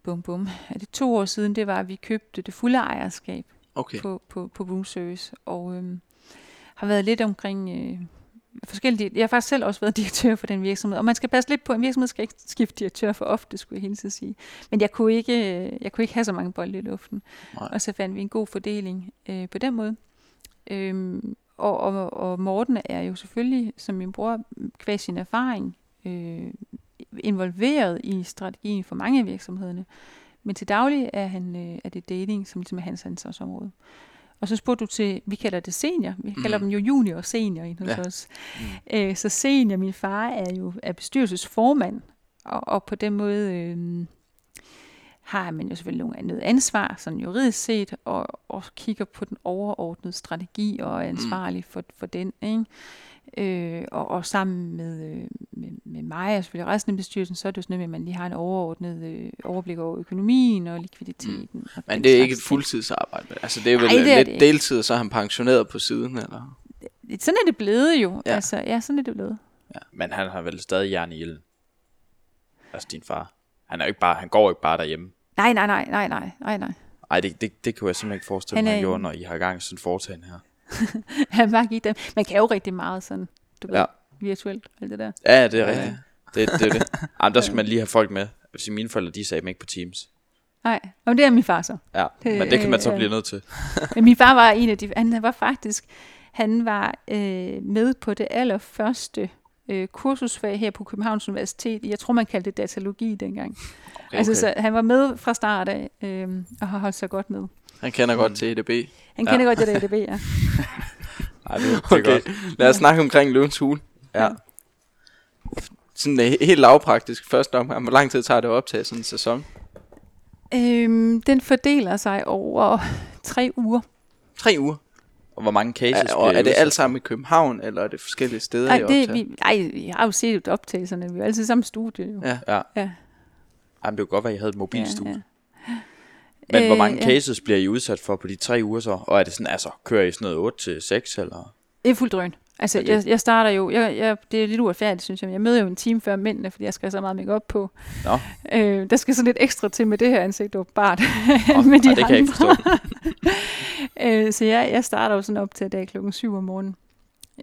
bum bum, er det to år siden, det var, at vi købte det fulde ejerskab Okay. på, på, på Room Service, og øhm, har været lidt omkring øh, forskellige... Jeg har faktisk selv også været direktør for den virksomhed, og man skal passe lidt på, en virksomhed skal ikke skifte direktør for ofte, skulle jeg hele tiden sige. Men jeg kunne ikke, øh, jeg kunne ikke have så mange bolde i luften. Nej. Og så fandt vi en god fordeling øh, på den måde. Øhm, og, og, og Morten er jo selvfølgelig, som min bror, kvæg sin erfaring, øh, involveret i strategien for mange af virksomhederne. Men til daglig er, han, øh, er det dating, som ligesom er hans ansvarsområde. Og så spurgte du til, vi kalder det senior. Vi kalder Mhm. dem jo junior og senior i hos Ja. os. Øh, så senior, min far, er jo er bestyrelsesformand. Og, og på den måde øh, har man jo selvfølgelig nogle- noget ansvar, sådan juridisk set, og, og kigger på den overordnede strategi og er ansvarlig for, for den. Ikke? Øh, og, og sammen med, øh, med, med mig og selvfølgelig resten af bestyrelsen, så er det jo sådan noget med, at man lige har en overordnet øh, overblik over økonomien og likviditeten. Mm. Og Men det er ikke et fuldtidsarbejde. Altså det er vel Nej, det er lidt det ikke. deltid, og så er han pensioneret på siden, eller? Sådan er det blevet jo. Ja. Ja. Altså, ja, sådan er det blevet. men han har vel stadig jern i ilden. Altså din far. Han, er jo ikke bare, han går jo ikke bare derhjemme. Nej, nej, nej, nej, nej, nej, nej. Ej, det, det, det kan jeg simpelthen ikke forestille Han mig, er han gjorde, når I har gang i sådan en foretagende her. Han bare gik dem. Man kan jo rigtig meget sådan, du ved, Ja. virtuelt, alt det der. Ja, det er Ja, rigtigt. Det, det er det. Jamen, der skal man lige have folk med. Jeg vil sige, mine forældre, de sagde dem ikke på Teams. Nej, og det er min far så. Ja, Det- men det kan man så øh, blive nødt til. Men min far var en af de, han var faktisk, han var øh, med på det allerførste øh, kursusfag her på Københavns Universitet. Jeg tror, man kaldte det datalogi dengang. Okay, altså, så han var med fra start af, øh, og har holdt sig godt med. Han kender godt til EDB. Han Ja. kender godt det der EDB, ja. Ej, det, det er Okay, godt. lad os snakke omkring løvens hule. Ja. Sådan uh, helt lavpraktisk første omgang. Hvor lang tid tager det at optage sådan en sæson? Øhm, den fordeler sig over tre uger. Tre uger. Og hvor mange cases Er, bliver og er det udsat alt sammen i København, eller er det forskellige steder, Nej, I det, optager? vi, ej, jeg har jo set optagelserne. Vi er altid i samme studie. Jo. Ja. Ja. Ja. Jamen, det kunne godt være, at I havde et mobilstudie. Ja, Ja, ja. ja. Men hvor Øh, mange ja. cases bliver I udsat for på de tre uger så? Og er det sådan, altså, kører I sådan noget 8 til 6, eller? Det er fuldt drøn. Altså, Ja, det- jeg, jeg starter jo, jeg, jeg, det er lidt uretfærdigt, synes jeg, men jeg møder jo en time før mændene, fordi jeg skal have så meget make op på. Nå. Øh, der skal så lidt ekstra til med det her ansigt, åbenbart. Oh, med de det kan jeg ikke forstå. øh, så jeg, jeg starter jo sådan op til dag klokken 7 om morgenen.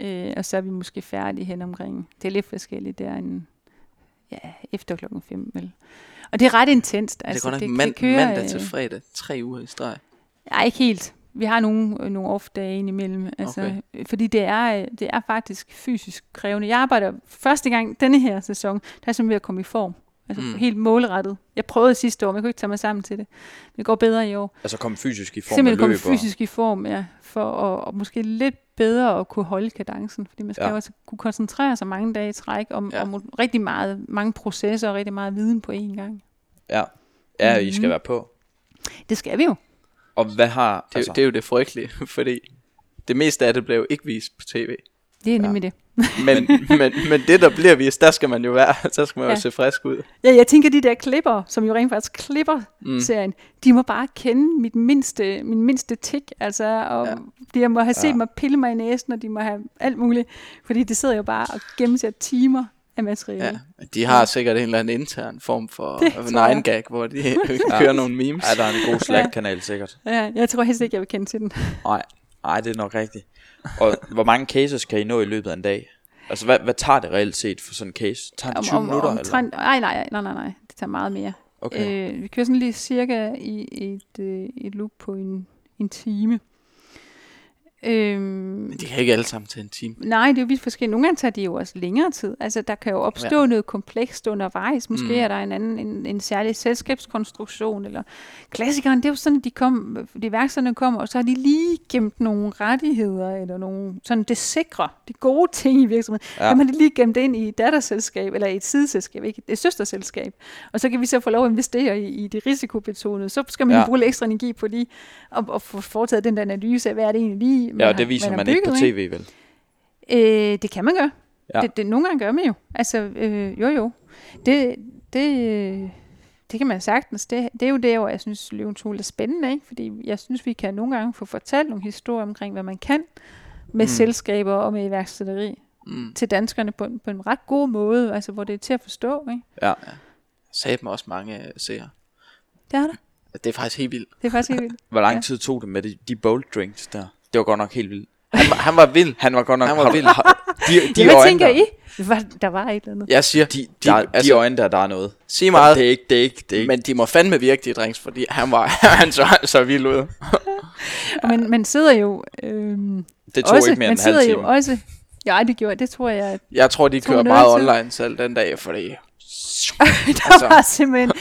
Øh, og så er vi måske færdige hen omkring, det er lidt forskelligt, det er en, ja, efter klokken 5, vel. Og det er ret intenst. Altså, det er godt nok det, mand, mandag til øh, fredag. Tre uger i streg. Nej, ikke helt. Vi har nogle, øh, nogle off-dage indimellem. Altså, Okay. okay. Fordi det er, øh, det er faktisk fysisk krævende. Jeg arbejder første gang denne her sæson, der er jeg simpelthen ved at komme i form. Altså Mm. mm. helt målrettet. Jeg prøvede sidste år, men jeg kunne ikke tage mig sammen til det. Det går bedre i år. Altså komme fysisk i form Simpelthen komme fysisk i form, ja. For at, og måske lidt bedre at kunne holde kadencen, fordi man skal Ja. ja. også kunne koncentrere sig mange dage i træk om, Ja. ja. om rigtig meget, mange processer og rigtig meget viden på én gang. Ja, ja I Mhm. skal være på. Det skal vi jo. Og hvad har... Det, altså. det er jo det frygtelige, fordi det meste af det blev ikke vist på tv. Det er Ja. nemlig det. Men, men, men det, der bliver vist, der skal man jo være, der skal man jo Ja. se frisk ud. Ja, jeg tænker, de der klipper, som jo rent faktisk klipper Mm. serien, de må bare kende mit mindste, min mindste tik, altså, og Ja. de må have set Ja. mig pille mig i næsen, og de må have alt muligt, fordi det sidder jo bare og gemmer sig timer af materiale. Ja, de har sikkert en eller anden intern form for nine gag, hvor de kører nogle memes. Ja, der er en god Slack-kanal sikkert. Ja, jeg tror helst ikke, jeg vil kende til den. Nej, nej, det er nok rigtigt. Og hvor mange cases kan I nå i løbet af en dag? Altså, hvad, hvad tager det reelt set for sådan en case? Tager det 20 minutter? eller? Trend, nej, nej, nej, nej, nej, det tager meget mere. Okay. Øh, vi kører sådan lige cirka i et, øh, et loop på en, en time. Øhm, Men de kan ikke alle sammen til en time. Nej, det er jo vidt forskelligt. Nogle gange tager de jo også længere tid. Altså, der kan jo opstå Ja. noget komplekst undervejs. Måske Mm. er der en anden, en, en særlig selskabskonstruktion, eller klassikeren, det er jo sådan, at de kom, de værksætterne kommer, og så har de lige gemt nogle rettigheder, eller nogle, sådan det sikre, de gode ting i virksomheden. Ja. Dem har de lige gemt ind i et datterselskab, eller i et sideselskab, ikke? et søsterselskab. Og så kan vi så få lov at investere i, i det risikobetonede. Så skal man Ja. bruge ekstra energi på lige at, at få foretaget den der analyse af, hvad er det egentlig lige, Ja, har- og det viser har man ikke på bygget, tv, vel? Øh, det kan man gøre. Ja. Ja. Det, det, nogle gange gør man jo. Altså, øh, jo jo. Det, det, det kan man sagtens. Det, det er jo det, hvor jeg synes, Løvens Hule er spændende. Ikke? Fordi jeg synes, vi kan nogle gange få fortalt nogle historier omkring, hvad man kan med Mm. selskaber og med iværksætteri Mm. til danskerne på, en- på en ret god måde, altså hvor det er til at forstå. Ikke? Ja. Sagde dem også mange øh, seere. Det er der. Det er faktisk helt vildt. Det er faktisk helt vildt. Hvor lang Ja. tid tog det med de, de bold drinks der? Det var godt nok helt vildt. Han var, han var vild. Han var godt nok... Han var vild. De, de hvad tænker der, I? Var, der var et eller andet. Jeg siger, De, de, De- der, altså- de øjne der, der er noget. sig meget, Det er ikke, det er ikke, det er ikke. men de må fandme virke, de drinks, fordi han var han så, så vild ud. Og man, man sidder jo... Øhm, det tog også, ikke mere end en halv time. jo også... Ja, det gjorde det, tror jeg. Jeg tror, de kører meget online selv den dag, fordi... der Altså. var simpelthen...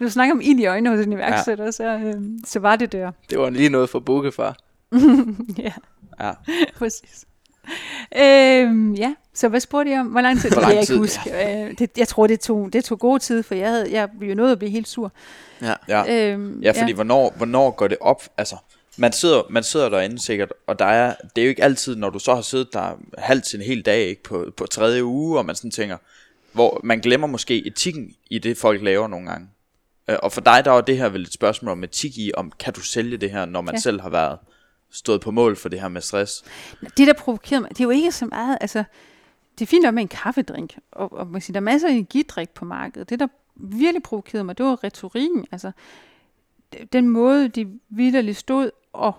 Du snakker om ild i øjnene hos en iværksætter, ja. så, øhm, så var det der. Det var lige noget for bukkefar. ja, Ja. præcis. Øhm, ja, så hvad spurgte jeg om? Hvor lang tid? Hvor det lang kan jeg tid, ikke huske. Øh, det, jeg tror, det tog, det tog god tid, for jeg, havde, jeg blev jo nødt at blive helt sur. Ja. Ja. Øhm, Ja, fordi ja. Hvornår, hvornår går det op? Altså, man sidder, man sidder derinde sikkert, og der er, det er jo ikke altid, når du så har siddet der halvt til en hel dag ikke, på, på tredje uge, og man sådan tænker, hvor man glemmer måske etikken i det, folk laver nogle gange. Øh, Og for dig, der var det her vel et spørgsmål om etik i, om kan du sælge det her, når man ja. Ja. selv har været stået på mål for det her med stress. Det, der provokerede mig, det er jo ikke så meget, altså, det er fint nok med en kaffedrink, og, og man siger, der er masser af energidrik på markedet. Det, der virkelig provokerede mig, det var retorikken, altså, den måde, de vidderligt stod og,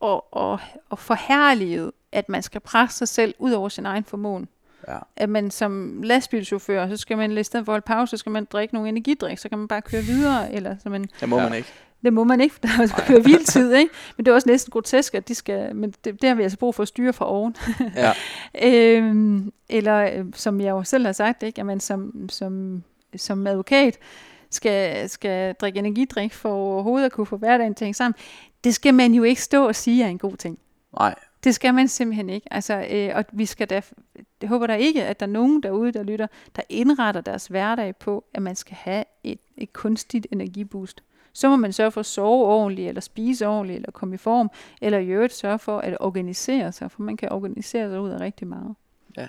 og, og, og forherligede, at man skal presse sig selv ud over sin egen formåen. Ja. At man som lastbilchauffør, så skal man i stedet for at holde pause, så skal man drikke nogle energidrik, så kan man bare køre videre, eller så man Det må ja. man ikke. Det må man ikke, for der er kører hviletid, ikke? Men det er også næsten grotesk, at de skal, men det, det har vi altså brug for at styre fra oven. Ja. øhm, eller øh, som jeg jo selv har sagt, ikke? at man som, som, som advokat skal, skal drikke energidrik for overhovedet at kunne få hverdagen til at hænge sammen. Det skal man jo ikke stå og sige er en god ting. Nej. Det skal man simpelthen ikke. Altså, øh, og vi skal da, jeg håber der ikke, at der er nogen derude, der lytter, der indretter deres hverdag på, at man skal have et, et kunstigt energiboost. Så må man sørge for at sove ordentligt, eller spise ordentligt, eller komme i form, eller i øvrigt sørge for at organisere sig, for man kan organisere sig ud af rigtig meget.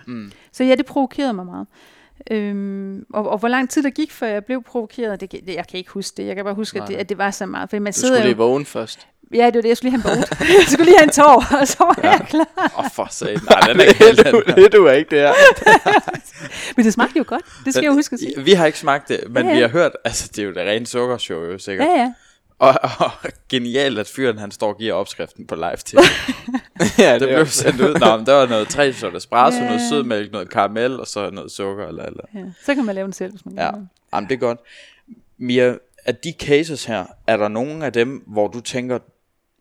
Mm. Så ja, det provokerede mig meget. Øhm, og, og hvor lang tid der gik, før jeg blev provokeret, det, kan- det, jeg kan ikke huske det. Jeg kan bare huske, at det, at det var så meget. Fordi man Du sidder skulle jo, lige vågne først. Ja, det var det, jeg skulle lige have en boat. jeg skulle lige have en tår, og så var ja. jeg klar. Åh, oh, for satan. Nej, den er ikke helt det, du, det er ikke det her. Men det smagte jo godt. Det skal jeg huske at sige. Vi har ikke smagt det, men Ja, ja. vi har hørt, altså det er jo det rene sukkershow jo sikkert. Ja, ja. Og, og genialt, at fyren han står og giver opskriften på live tv. ja, det blev sendt ud. Nå, men der var noget tre sort espresso, Ja. noget sødmælk, noget karamel, og så noget sukker eller eller. ja. Så kan man lave den selv, hvis man Ja. Jamen, det er godt. Mia, af de cases her, er der nogen af dem, hvor du tænker,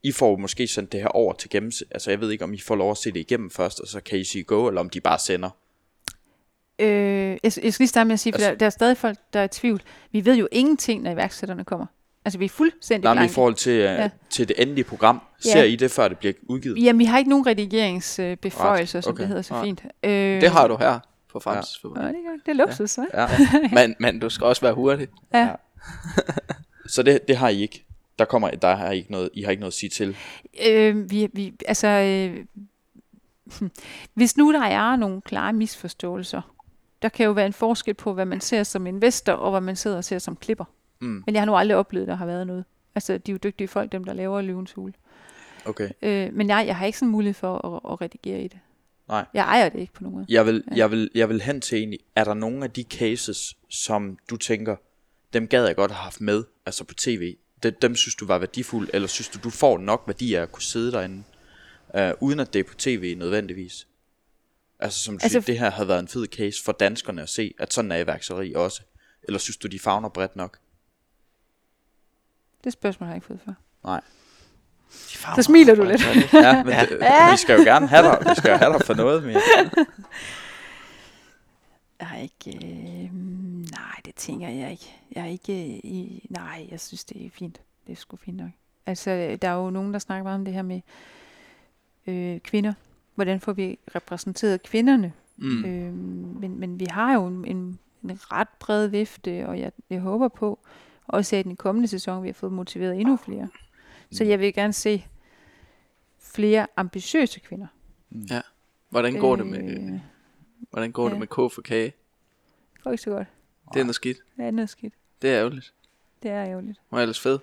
I får måske sendt det her over til gennems... Altså, jeg ved ikke, om I får lov at se det igennem først, og så kan I sige go, eller om de bare sender. Øh, jeg, jeg skal lige starte med at sige, for Altså- der, der er stadig folk, der er i tvivl. Vi ved jo ingenting, når iværksætterne kommer. Altså, vi er fuldstændig Nej, men i blanke. forhold til, ja. Ja. til det endelige program. Ja. Ser I det, før det bliver udgivet? Jamen, vi har ikke nogen redigeringsbeføjelser, som Okay. det hedder så fint. Øh, Det har du her på Ja, Fremtidsforbundet. det, er, det er luksus, ja. Ja. Men, men du skal også være hurtig. ja. Ja. Så det, det har I ikke. Der kommer, der har I ikke noget, I har ikke noget at sige til. Øh, vi, vi, altså, øh, hvis nu der er nogle klare misforståelser, der kan jo være en forskel på, hvad man ser som investor, og hvad man sidder og ser som klipper. Mm. Men jeg har nu aldrig oplevet, at der har været noget. Altså, de er jo dygtige folk, dem der laver løvens hule. Okay. Øh, men jeg, jeg har ikke sådan mulighed for at, at redigere i det. Nej. Jeg ejer det ikke på nogen måde. Jeg vil, Ja. jeg, vil, jeg vil hen til egentlig, er der nogle af de cases, som du tænker, dem gad jeg godt have haft med, altså på tv, dem, dem synes du var værdifulde, eller synes du, du får nok værdi af at kunne sidde derinde, øh, uden at det er på tv nødvendigvis? Altså som du altså, siger, det her havde været en fed case for danskerne at se, at sådan er iværksætteri også. Eller synes du, de fagner bredt nok? Det spørgsmål har jeg ikke fået før. Nej. Så smiler du lidt. Ja, men det, vi skal jo gerne have dig, vi skal jo have dig for noget mere. Jeg har ikke... Øh, nej, det tænker jeg ikke. Jeg er ikke øh, i... Nej, jeg synes, det er fint. Det er sgu fint nok. Altså, der er jo nogen, der snakker meget om det her med øh, kvinder. Hvordan får vi repræsenteret kvinderne? Mm. Mm. Øh, men, men vi har jo en, en, en ret bred vifte, og jeg, jeg håber på, også at i den kommende sæson, vi har fået motiveret endnu flere. Så jeg vil gerne se flere ambitiøse kvinder. Hvordan går det med, Øh, hvordan går det ja. med K for kage? det går ikke så godt. Det er noget skidt. Det er noget skidt. Det er ærgerligt. Det er ærgerligt. Hun er ellers fed.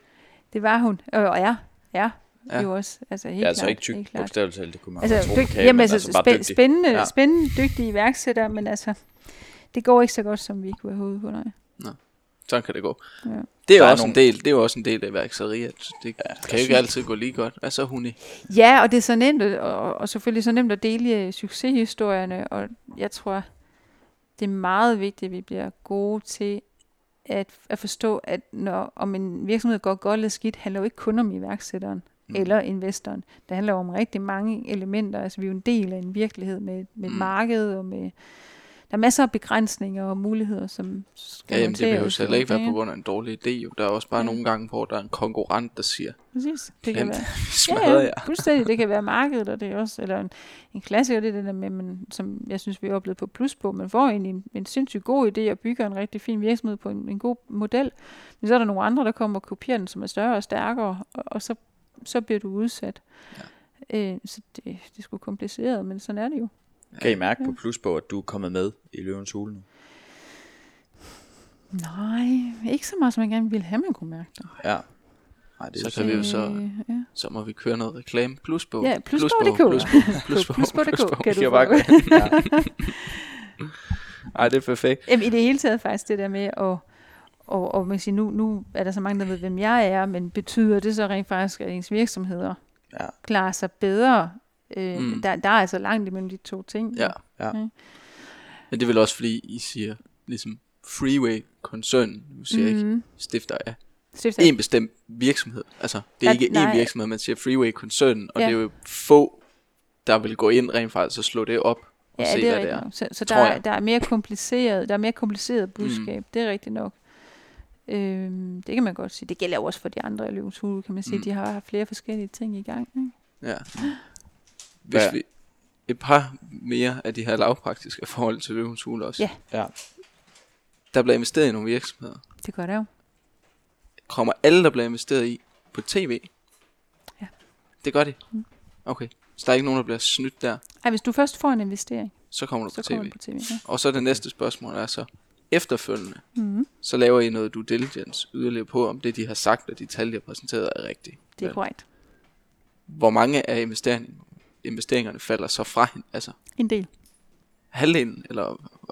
Det var hun, øh, og ja, Ja. ja. jo også. Altså helt Ja, altså klart, ikke tyk bogstaveligt talt, det kunne man Altså, tro dygt, kage, jamen, men altså, altså spæ- dygtig. spændende, Ja. ja. spændende, dygtige iværksættere, men altså, det går ikke så godt, som vi kunne have hovedet på, nej. Sådan kan det gå. Ja. Det er, Der jo er også nogle- en del, det er jo også en del af iværksætteri, at det Ja, kan jo ikke altid gå lige godt. Hvad så hun i? Ja, og det er så nemt, og, og selvfølgelig så nemt at dele succeshistorierne, og jeg tror, det er meget vigtigt, at vi bliver gode til at, at forstå, at når om en virksomhed går godt eller skidt, handler jo ikke kun om iværksætteren Mm. eller investoren. Det handler om rigtig mange elementer. Altså, vi er jo en del af en virkelighed med, med Mm. et marked og med... Der er masser af begrænsninger og muligheder, som skal Ja, jamen, det behøver slet ikke være på grund af en dårlig idé. Jo. Der er også bare Ja. nogle gange, hvor der er en konkurrent, der siger, Præcis. Det kan være. Ja, ja, fuldstændig. Det kan være markedet, og det er også, eller en, en klassiker, det er det der med, men, som jeg synes, vi har oplevet på plus på, man får egentlig en, en sindssygt god idé og bygger en rigtig fin virksomhed på en, en god model, men så er der nogle andre, der kommer og kopierer den, som er større og stærkere, og, og så, så bliver du udsat. Ja. Øh, så det, det er sgu kompliceret, men sådan er det jo. Kan I mærke på Plusbog, at du er kommet med i Løvens Hule nu? Nej, ikke så meget, som jeg gerne ville have, man kunne mærke det. Ja. Nej, det er Så kan vi jo så, Øh, ja. så må vi køre noget reklame. Plusbog. Ja, plusbog.dk. Plusbog, plusbog, På plusbog, plusbog.dk plusbog. kan du Jeg få. ind. Ej, det er perfekt. Jamen, i det hele taget faktisk det der med at og, og man kan sige, nu, nu er der så mange, der ved, hvem jeg er, men betyder det så rent faktisk, at ens virksomheder Ja. klarer sig bedre? Øh, Mm. mm. der, der er altså langt imellem de to ting. Ja. Ja. Okay. Men det er vel også fordi, I siger, ligesom Freeway-koncernen, nu siger jeg ikke, Mm. stifter af Stifter. en bestemt virksomhed. Altså, det er Ja, ikke én virksomhed, man siger Freeway-koncernen, og Ja. det er jo få, der vil gå ind rent faktisk og slå det op og Ja, se, det er hvad det er. nok. Så, så der, er, der er mere kompliceret, der er mere kompliceret budskab. Mm. Det er rigtigt nok. Øhm, det kan man godt sige. Det gælder jo også for de andre i Løvens Hule, kan man sige. Mm. Mm. De har flere forskellige ting i gang. Ikke? Ja. Hvis Hvad- vi et par mere af de her lavpraktiske forhold til løvens hule også. Ja. Ja. Der bliver investeret i nogle virksomheder. Det gør det jo. Kommer alle, der bliver investeret i, på tv? Ja. Det gør de? Mm. Okay. Så der er ikke nogen, der bliver snydt der. Ej, hvis du først får en investering, Så kommer du så på kommer tv. du på tv. Ja. Og så det næste spørgsmål er så, efterfølgende, Mm. så laver I noget due diligence yderligere på, om det, de har sagt, og de tal, de har præsenteret, er rigtigt. Det er korrekt. Hvor mange af investering, investeringerne falder så fra hende? Altså En del. halvdelen? Eller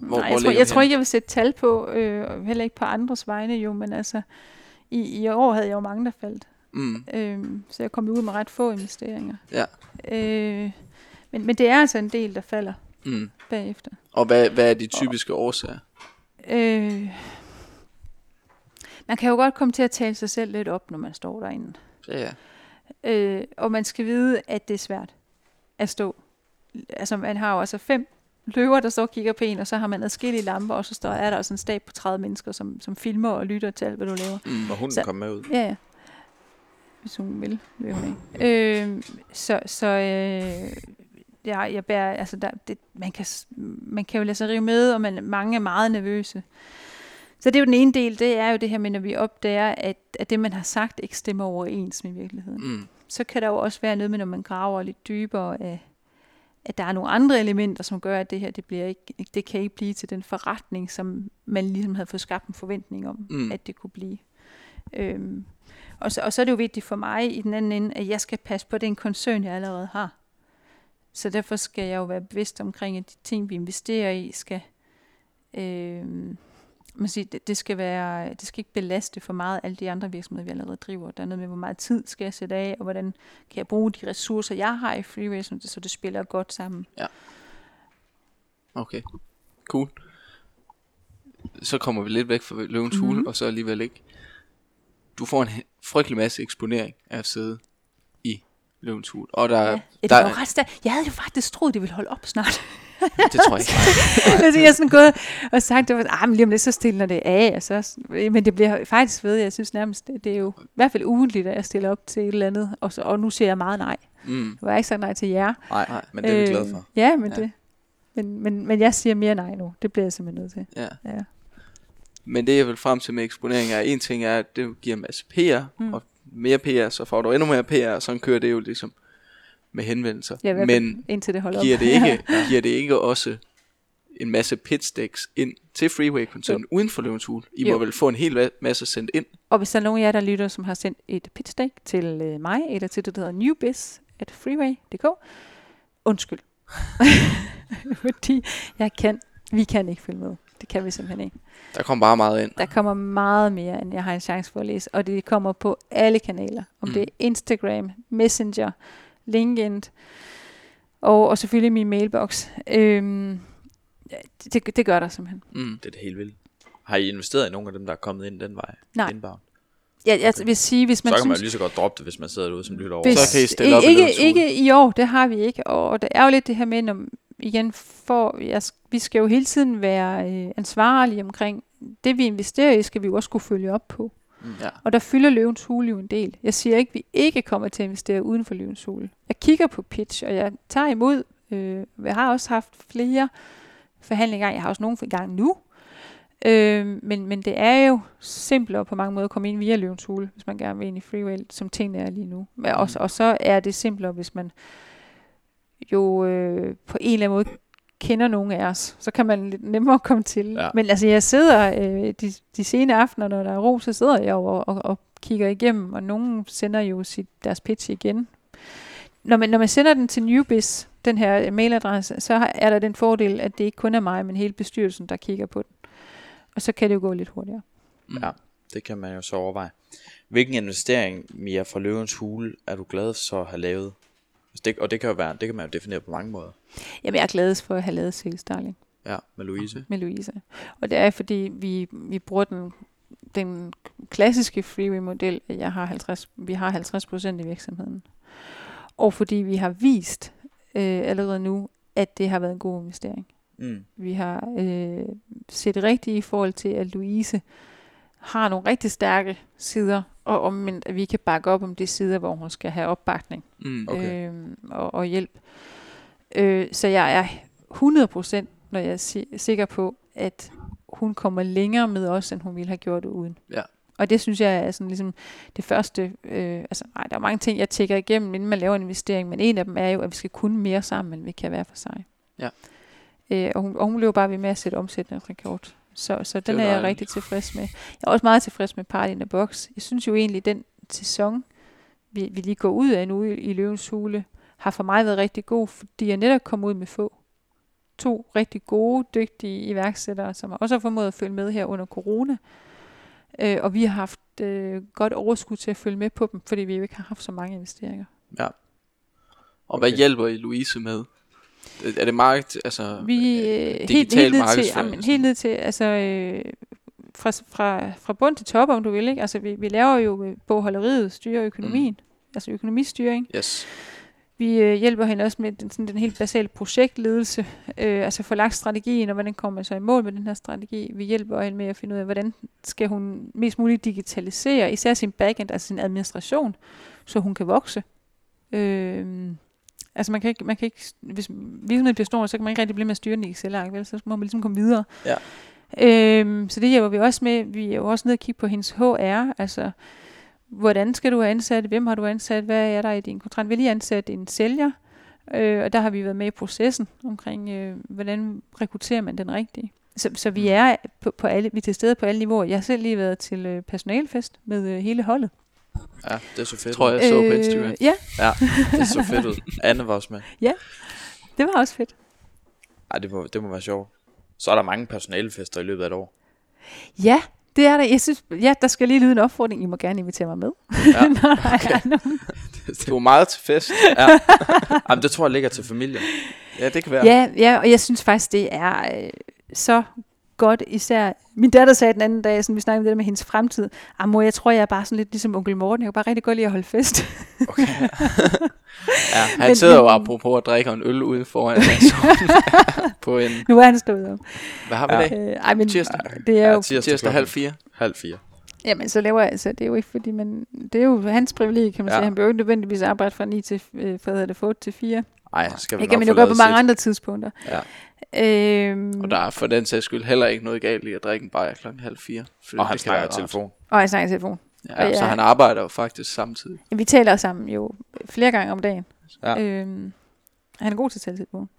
hvor, Nej, hvor jeg, tror, jeg vi tror ikke, jeg vil sætte tal på, øh, og heller ikke på andres vegne jo, men altså, i, i år havde jeg jo mange, der faldt. Mm, Øh, så jeg kom ud med ret få investeringer. ja. Øh, men, men det er altså en del, der falder Mm. bagefter. Og hvad, hvad er de typiske årsager? Øh, man kan jo godt komme til at tale sig selv lidt op, når man står derinde. Ja, ja. Øh, og man skal vide, at det er svært at stå. Altså, man har jo altså fem løver, der står og kigger på en, og så har man adskillige lamper, og så står, er der også en stab på 30 mennesker, som, som filmer og lytter til alt, hvad du laver. Mm. Må hunden Så- komme med ud? Ja, ja. Hvis hun vil, vil hun ikke. Øh, så så øh, ja, jeg bærer, altså der, det, man, kan, man kan jo lade sig rive med, og man, mange er meget nervøse. Så det er jo den ene del, det er jo det her med, når vi opdager, at, at det, man har sagt, ikke stemmer overens med virkeligheden. Mm. Så kan der jo også være noget med, når man graver lidt dybere, af, at der er nogle andre elementer, som gør, at det her, det, bliver ikke, det kan ikke blive til den forretning, som man ligesom havde fået skabt en forventning om, Mm. at det kunne blive. Øhm, og, så, og så er det jo vigtigt for mig i den anden ende, at jeg skal passe på den koncern, jeg allerede har. Så derfor skal jeg jo være bevidst omkring, at de ting, vi investerer i, skal, øhm, man siger, det, det, skal være, det skal ikke belaste for meget alle de andre virksomheder, vi allerede driver. Der er noget med, hvor meget tid skal jeg sætte af, og hvordan kan jeg bruge de ressourcer, jeg har i Freeway, så det, så det spiller godt sammen. Okay, cool. Så kommer vi lidt væk fra løvens hule, Mhm. og så alligevel ikke. Du får en frygtelig masse eksponering af at sidde i løvens hule. Og der, Ja, ja, ja, der var jo ret stærkt. Jeg havde jo faktisk troet, det ville holde op snart. Det tror jeg ikke. altså, jeg har sådan gået og sagt, det var, ah, men lige om lidt, så stiller det af. Og så, men det bliver faktisk ved, jeg synes nærmest, det, det er jo i hvert fald ugentligt, at jeg stiller op til et eller andet. Og, så, og nu siger jeg meget nej. Mm. Jeg har ikke sagt nej til jer. Nej, Nej. men det er vi glade for. Øh, ja, men Ja. det. Men, men, men jeg siger mere nej nu. Det bliver jeg simpelthen nødt til. Ja. Ja. Men det jeg vil frem til med eksponering er, en ting er, at det giver en masse PR, mm. Mm. og mere PR, så får du endnu mere PR, og sådan kører det jo ligesom med henvendelser. Ja, fald Men indtil det holder giver op. det, ikke, giver det ikke også en masse pitstacks ind til Freeway-koncernen uden for løvens hule? I Jo. må vel få en hel masse sendt ind? Og hvis der er nogen af jer, der lytter, som har sendt et pitstake til øh, mig, eller til det, der hedder newbiz at freeway.dk, undskyld. Fordi jeg kan, vi kan ikke følge med. Det kan vi simpelthen ikke. Der kommer bare meget ind. Der kommer meget mere, end jeg har en chance for at læse. Og det kommer på alle kanaler. Om mm. det er Instagram, Messenger, LinkedIn, og, og selvfølgelig min mailbox. Øhm, ja, det, det gør der simpelthen. Mm. Det er det helt vildt. Har I investeret i nogle af dem, der er kommet ind den vej? Nej. Inbound? Jeg, jeg vil sige, hvis man så kan man synes, lige så godt droppe det, hvis man sidder derude som lytter over. Hvis, Så kan I stille op i ikke, Hule. ikke i år, det har vi ikke. Og det er jo lidt det her med, når, igen, for, jeg, vi skal jo hele tiden være øh, ansvarlige omkring det, vi investerer i, skal vi jo også kunne følge op på. Mm. Ja. Og der fylder løvens hule jo en del. Jeg siger ikke, at vi ikke kommer til at investere uden for løvens hule. Jeg kigger på pitch, og jeg tager imod. Øh, jeg har også haft flere forhandlinger. Jeg har også nogle i gang nu. Øh, men, men det er jo simplere på mange måder at komme ind via løvens hule, hvis man gerne vil ind i freeway, som tingene er lige nu. Men også, og så er det simplere, hvis man jo øh, på en eller anden måde kender nogen af os, så kan man lidt nemmere komme til. Ja. Men altså, jeg sidder øh, de, de sene aftener, når der er ro, så sidder jeg og, og, og kigger igennem, og nogen sender jo sit, deres pitch igen. Når man, når man sender den til Newbiz, den her mailadresse, så er der den fordel, at det ikke kun er mig, men hele bestyrelsen, der kigger på den. Og så kan det jo gå lidt hurtigere. Mm. Ja. Det kan man jo så overveje. Hvilken investering, Mia, fra Løvens Hule, er du glad for at have lavet? Altså det, og det kan jo være, det kan man jo definere på mange måder. Jamen, jeg er glad for at have lavet Darling. Ja, med Louise. med Louise. Og det er fordi, vi, vi bruger den, den klassiske freeway-model, at jeg har 50, vi har 50 procent i virksomheden. Og fordi vi har vist øh, allerede nu, at det har været en god investering. Mm. Vi har øh, set rigtigt i forhold til, at Louise har nogle rigtig stærke sider, og om men, at vi kan bakke op om de sider, hvor hun skal have opbakning Mm. Okay. øh, og, og hjælp. Øh, så jeg er 100% når jeg er si- sikker på, at hun kommer længere med os, end hun ville have gjort det uden. Ja. Og det synes jeg er sådan ligesom det første, øh, altså nej, der er mange ting, jeg tjekker igennem, inden man laver en investering, men en af dem er jo, at vi skal kunne mere sammen, end vi kan være for sig. Ja. Øh, og, hun, og hun blev bare ved med at sætte omsætningsrekord. Så, så den er jeg dejligt. rigtig tilfreds med. Jeg er også meget tilfreds med Party in the Box. Jeg synes jo egentlig, den sæson, vi, vi lige går ud af nu i, i Løvens Hule, har for mig været rigtig god, fordi jeg netop kom ud med få. To rigtig gode, dygtige iværksættere, som også har formået at følge med her under corona. Øh, og vi har haft øh, godt overskud til at følge med på dem, fordi vi jo ikke har haft så mange investeringer. Ja. Og hvad Okay. hjælper I Louise med? Er det marked, altså Vi øh, helt, digital helt, ned til, jamen, helt ned til, altså øh, fra, fra, fra bund til top, om du vil. Ikke? Altså, vi, vi laver jo øh, bogholderiet, styrer økonomien, mm. altså økonomistyring. Yes. Vi øh, hjælper hende også med den, sådan den helt basale projektledelse, øh, altså få lagt strategien, og hvordan kommer man så i mål med den her strategi. Vi hjælper hende med at finde ud af, hvordan skal hun mest muligt digitalisere, især sin backend, altså sin administration, så hun kan vokse. Øh, altså man kan ikke, man kan ikke hvis virksomheden bliver stor, så kan man ikke rigtig blive med at styre den i Excel-ark, vel? så må man ligesom komme videre. Ja. Øhm, så det hjælper vi også med. Vi er jo også nede og kigge på hendes HR, altså hvordan skal du have ansat, hvem har du ansat, hvad er der i din kontrakt, vil I ansætte en sælger? Øh, og der har vi været med i processen omkring, øh, hvordan rekrutterer man den rigtige. Så, så vi er på, på alle, vi er til stede på alle niveauer. Jeg har selv lige været til øh, personalfest med øh, hele holdet. Ja, det er så fedt. Tror jeg så på Instagram. Ja, Ja, det så fedt ud. Anne var også med. det var også fedt. Ej, det må, det må være sjovt. Så er der mange personalefester i løbet af et år. Ja, det er der. Jeg synes, ja, der skal lige lyde en opfordring. I må gerne invitere mig med. Ja. Når der er nogen. Du er meget til fest. Jamen, det tror jeg ligger til familien. Ja, det kan være. Ja, ja, og jeg synes faktisk, det er øh, så godt, især min datter sagde den anden dag, sådan, vi snakkede om det der med hendes fremtid. Ah, mor, jeg tror, jeg er bare sådan lidt ligesom onkel Morten. Jeg kan bare rigtig godt lide at holde fest. Okay. Ja, han Men- sidder jo men- apropos at drikke en øl ude foran på en... nu er han stået op. Hvad har vi Ja. i dag? Øh, ej, men Tirsdag. det er jo, Ja, tirsdag, Tirsdag klokken halv fire. Halv fire. jamen så laver jeg, altså, det er jo ikke fordi, man, det er jo hans privilegie, kan man Ja. sige. Han behøver ikke nødvendigvis arbejde fra 9 til, øh, fra, hvad hedder det, fra 8 til 4. Ej, skal vi Det kan man jo gøre på mange sit. andre tidspunkter. Ja. Øhm, Og der er for den sags skyld heller ikke noget galt i at drikke en bajer klokken halv fire. Og han snakker i telefon. og jeg snakker i telefon. Ja, Og så han arbejder jo faktisk samtidig. Ja, Vi taler sammen jo flere gange om dagen. Ja. Øhm, han er god til at tale telefon.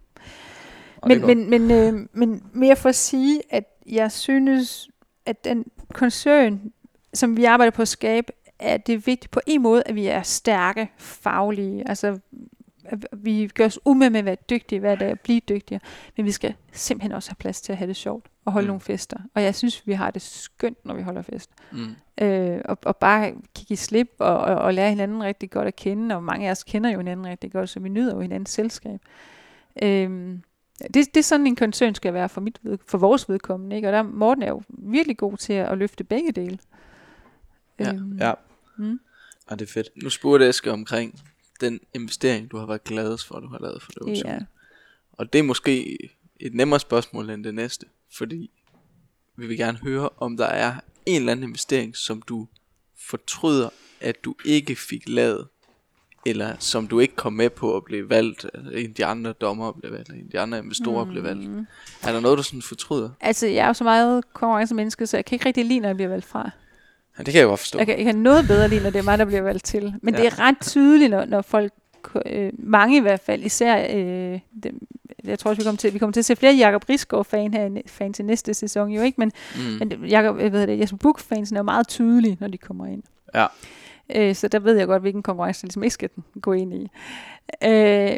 Men, men, men, øh, men mere for at sige, at jeg synes, at den koncern, som vi arbejder på at skabe, er det vigtigt på en måde, at vi er stærke, faglige. Altså, vi gør os umage med at være dygtige hver dag og blive dygtigere. Men vi skal simpelthen også have plads til at have det sjovt og holde Mm. nogle fester. Og jeg synes, vi har det skønt, når vi holder fest. Mm. Øh, og, og bare kigge i slip og, og, og lære hinanden rigtig godt at kende. Og mange af os kender jo hinanden rigtig godt, så vi nyder jo hinandens selskab. Øhm, det, det er sådan en koncern skal være for, mit ved, for vores vedkommende. Ikke? Og der Morten er jo virkelig god til at, at løfte begge dele. Ja, Øhm, Ja, Mm. og det er fedt. Nu spurgte Eske omkring den investering, du har været gladest for, du har lavet for det. ja. Og det er måske et nemmere spørgsmål end det næste, fordi vi vil gerne høre, om der er en eller anden investering, som du fortryder, at du ikke fik lavet, eller som du ikke kom med på at blive valgt, eller en af de andre dommer blev valgt, eller en af de andre investorer mm. blev valgt. Mm. Er der noget, du sådan fortryder? Altså, jeg er jo så meget konkurrencemenneske, så jeg kan ikke rigtig lide, når jeg bliver valgt fra. Ja, det kan jeg godt forstå. Kan, jeg kan noget bedre lide, når det er mig, der bliver valgt til. Men ja. det er ret tydeligt, når, når folk, øh, mange i hvert fald, især, øh, dem, jeg tror også, vi kommer til, vi kommer til at se flere Jakob Risgaard-fan her, fan til næste sæson jo ikke, men, Mm. men Jakob, jeg ved det, Jesper Buch-fansen er meget tydelige, når de kommer ind. Ja. Øh, så der ved jeg godt, hvilken konkurrence jeg ligesom ikke skal gå ind i. Øh,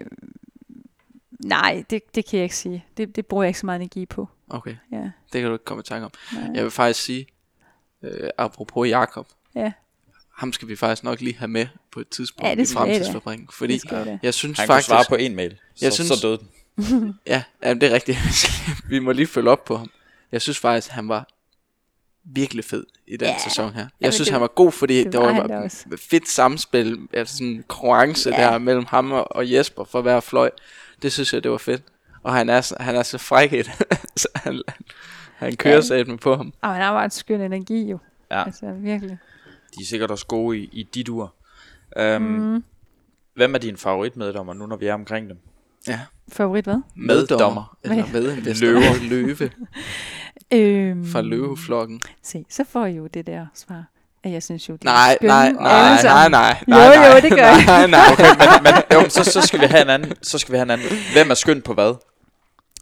nej, det, det kan jeg ikke sige. Det, det bruger jeg ikke så meget energi på. Okay, Ja, det kan du ikke komme i tanke om. nej. Jeg vil faktisk sige, øh, apropos Jakob, Ja. ham skal vi faktisk nok lige have med på et tidspunkt Ja, det i fremtidsfabrikken. Fordi det jeg da. jeg synes Han kunne faktisk, svare på en mail, så, Jeg synes- så døde den. ja, ja, det er rigtigt. vi må lige følge op på ham. Jeg synes faktisk, han var virkelig fed i den Ja. sæson her. Jeg Jamen, synes, det- han var god, fordi det der var han også. fedt samspil, altså sådan en konkurrence Ja. der mellem ham og Jesper for hver fløj. Det synes jeg, det var fedt. Og han er, så- han er så fræk i det. så han, han kører Ja. ja. med på ham. Og han har bare en skøn energi jo. Ja. Altså, virkelig. De er sikkert også gode i, i dit ur. Um, mm. Hvem er din favoritmeddommer, nu når vi er omkring dem? Ja. Favorit hvad? Meddommer. Eller medinvestor. Løver. Løve. Øhm, Fra løveflokken. Se, så får I jo det der svar. At jeg synes jo, det Nej, er nej, nej, nej, nej, Jo, nej, jo, nej, det gør jeg. nej, nej. Okay, men, men jo, så, så skal vi have en anden. Så skal vi have en anden. Hvem er skøn på hvad?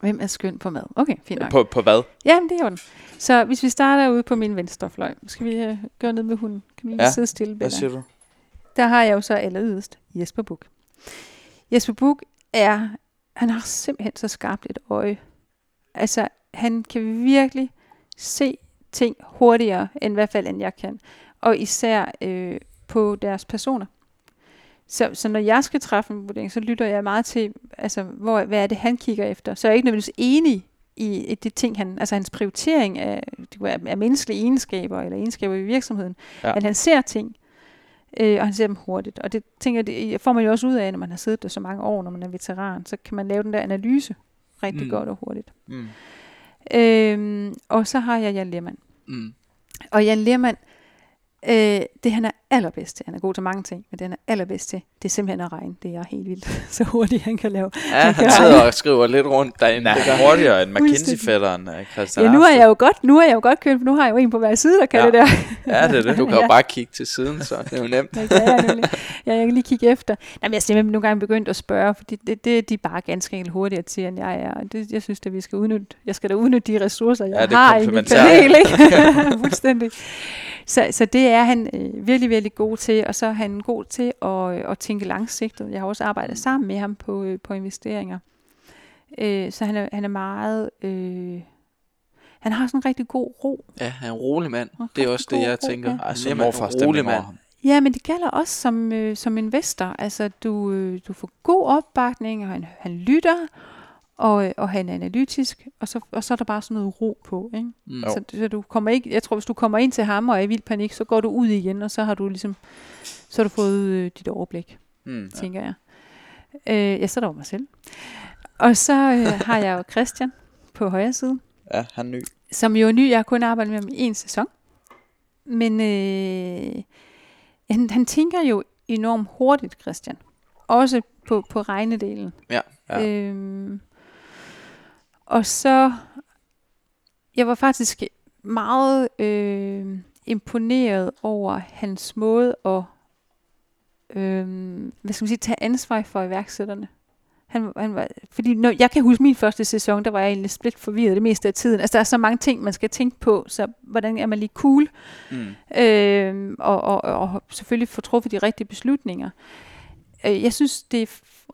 Hvem er skøn på mad? Okay, fint nok. På, på hvad? Jamen, det er den. Så hvis vi starter ude på min venstre fløj, skal vi uh, gøre noget med hunden. Kan vi Ja. sidde stille, Hvad Bella? siger du? Der har jeg jo så aller yderst Jesper Buk. Jesper Buk er, han har simpelthen så skarpt et øje. Altså, han kan virkelig se ting hurtigere, end i hvert fald, end jeg kan. Og især øh, på deres personer. Så, så når jeg skal træffe en vurdering, så lytter jeg meget til, altså, hvor, hvad er det, han kigger efter. Så er jeg ikke nødvendigvis enig i, i det ting, han, altså hans prioritering af, af menneskelige egenskaber, eller egenskaber i virksomheden. Ja. Men han ser ting, Øh, og han ser dem hurtigt. Og det tænker jeg, det får man jo også ud af, når man har siddet der så mange år, når man er veteran. Så kan man lave den der analyse rigtig mm. godt og hurtigt. Mm. Øhm, og så har jeg Jan Lermand. Mm. Og Jan Lermand, øh, det han er allerbedst til, han er god til mange ting, men det han er allerbedst til, det er simpelthen at regne. Det er helt vildt, så hurtigt han kan lave. Ja, han sidder og skriver lidt rundt derinde. Nej, Det han er hurtigere end. McKinsey-fætteren, øh, Christian Ja, nu er jeg jo godt, nu er jeg jo godt kørt, for nu har jeg jo en på hver side, der kan Ja. ja. det der. Ja, det er det. Du kan jo Ja. bare kigge til siden, så det er jo nemt. Det kan jeg nemlig. Ja, jeg kan lige kigge efter. Jamen, jeg er simpelthen nogle gange begyndt at spørge, fordi det, det, de er bare ganske enkelt hurtigere til, end jeg er. Det, jeg synes, at vi skal udnytte, jeg skal da udnytte de ressourcer, jeg Ja, det har i mit panel. Ikke? Fuldstændig. Så, så det er han øh, virkelig, virkelig god til, og så er han god til at, øh, at tænke langsigtet. Jeg har også arbejdet sammen med ham på, øh, på investeringer. Øh, så han er, han er meget... Øh, han har sådan en rigtig god ro. Ja, han er en rolig mand. Og Det er også det, jeg ro, tænker. ja. Ej, så Nemlig en morfar rolig mand. Ja, men det gælder også som, øh, som investor. Altså, du, øh, du får god opbakning, og han, han lytter, og, øh, og han er analytisk, og så, og så er der bare sådan noget ro på. Ikke? Mm. Så, så du kommer ikke, jeg tror, hvis du kommer ind til ham og er i vild panik, så går du ud igen, og så har du ligesom, så har du fået øh, dit overblik, Mm. ja. tænker jeg. Øh, ja, så er der jo mig selv. Og så øh, har jeg jo Christian på højre side, Ja, han er ny. som jo er ny. Jeg har kun arbejdet med ham i en sæson. Men øh, han, han tænker jo enormt hurtigt, Christian. Også på, på regnedelen. Ja, ja. Øhm, og så, jeg var faktisk meget øh, imponeret over hans måde at øh, hvad skal man sige, tage ansvar for iværksætterne. Han, han var, fordi når, jeg kan huske min første sæson, der var jeg egentlig split forvirret det meste af tiden. Altså der er så mange ting, man skal tænke på, så hvordan er man lige cool, Mm. øh, og, og, og selvfølgelig få truffet de rigtige beslutninger. Øh, jeg synes, det er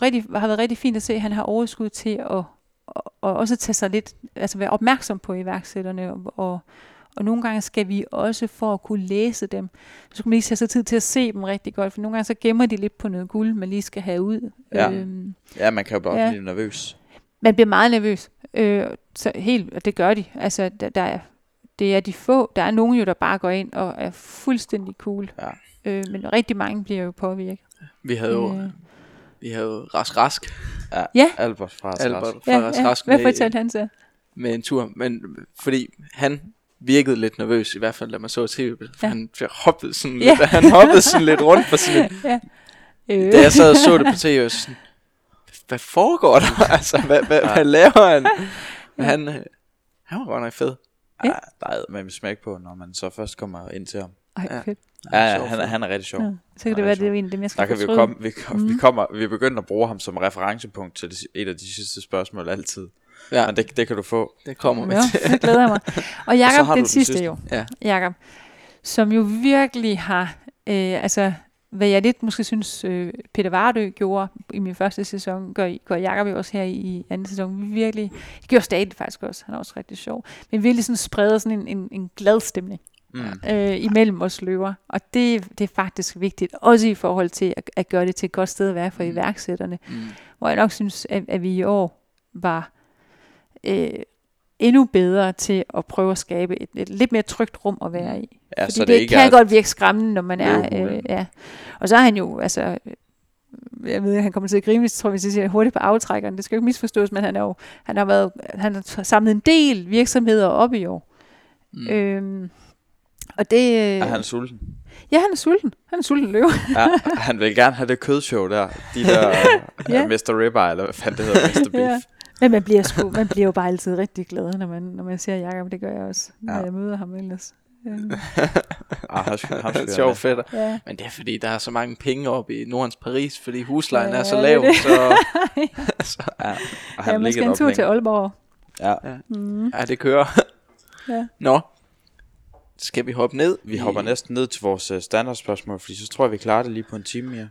rigtig, har været rigtig fint at se, at han har overskud til at og, og også tage sig lidt, altså være opmærksom på iværksætterne, og, og, og nogle gange skal vi også, for at kunne læse dem, så skal man lige tage sig tid til at se dem rigtig godt, for nogle gange så gemmer de lidt på noget guld, man lige skal have ud. Ja. Øhm, Ja, man kan jo bare Ja. blive nervøs. man bliver meget nervøs. Øh, så helt, og det gør de. Altså, der, der er, det er de få. Der er nogen jo, der bare går ind og er fuldstændig cool. Ja. Øh, men rigtig mange bliver jo påvirket. Vi havde jo, Øh. Vi havde jo Rask Rask, Ja, Ja. Albert fra Albert Albert. fra Ja, Rask ja. Rask Hvad med, fortalte han så? med en tur. Men fordi han virkede lidt nervøs, i hvert fald da man så tv. Ja. han hoppede sådan Ja. lidt, han hoppede sådan lidt rundt på sådan en, ja. Øh. Da jeg sad og så det på tv, jeg var sådan, hvad foregår der? altså, hvad, hvad, hvad laver han? Men han, øh, han var godt nok fed. Ja, der er med smæk på, når man så først kommer ind til ham. Ej, Ja. fedt. Ja, ja sjov han, er- han er rigtig sjov. Ja. Så kan det være, det er en af dem, jeg skal Der kan vi komme, vi, vi Mhm. kommer, vi er begyndt at bruge ham som referencepunkt til det, et af de sidste spørgsmål altid. Ja, Men det, det kan du få. det kommer vi Ja, det glæder jeg mig. Og Jakob den du den sidste sidste. jo. Ja. Jakob, som jo virkelig har, øh, altså hvad jeg lidt måske synes, øh, Peter Vardø gjorde i min første sæson, gør, gør Jakob jo også her i, i anden sæson. Virkelig, det gjorde Staten faktisk også, han er også rigtig sjov. Men virkelig sådan spreder sådan en, en, en glad stemning Mm. øh, imellem os løver. Og det, det er faktisk vigtigt, også i forhold til at, at gøre det til et godt sted at være for Mm. iværksætterne. Mm. Hvor jeg nok synes, at, at vi i år var øh, endnu bedre til at prøve at skabe et, et lidt mere trygt rum at være i. Ja, Fordi så det, det, ikke kan er, godt virke skræmmende, når man er... Øh, ja. Og så er han jo, altså... Jeg ved, han kommer til at grine, hvis tror, hvis jeg siger hurtigt på aftrækkeren. Det skal jo ikke misforstås, men han, er jo, han har været, han har samlet en del virksomheder op i år. Mm. Mm. Øhm, og det... Øh, er han sulten. Ja, han er sulten. Han er sulten løve. Ja, han vil gerne have det kødshow der. De der Ja. ja. Mr. Ribeye, eller hvad fanden det hedder, Mr. Beef. Ja. Men man bliver, sgu, man bliver jo bare altid rigtig glad, når man, når man ser Jacob. Det gør jeg også, når Ja. jeg møder ham ellers. Ah, vi have Sjov med. fætter. ja. Men det er fordi, der er så mange penge oppe i Nordens Paris, fordi huslejen Ja, er så er lav, det. så Ja, og ja, han man skal en tur op til Aalborg. Ja, Mm. ja, det kører. Ja. Nå, skal vi hoppe ned? vi hopper næsten ned til vores uh, standardspørgsmål, fordi så tror jeg, vi klarer det lige på en time mere.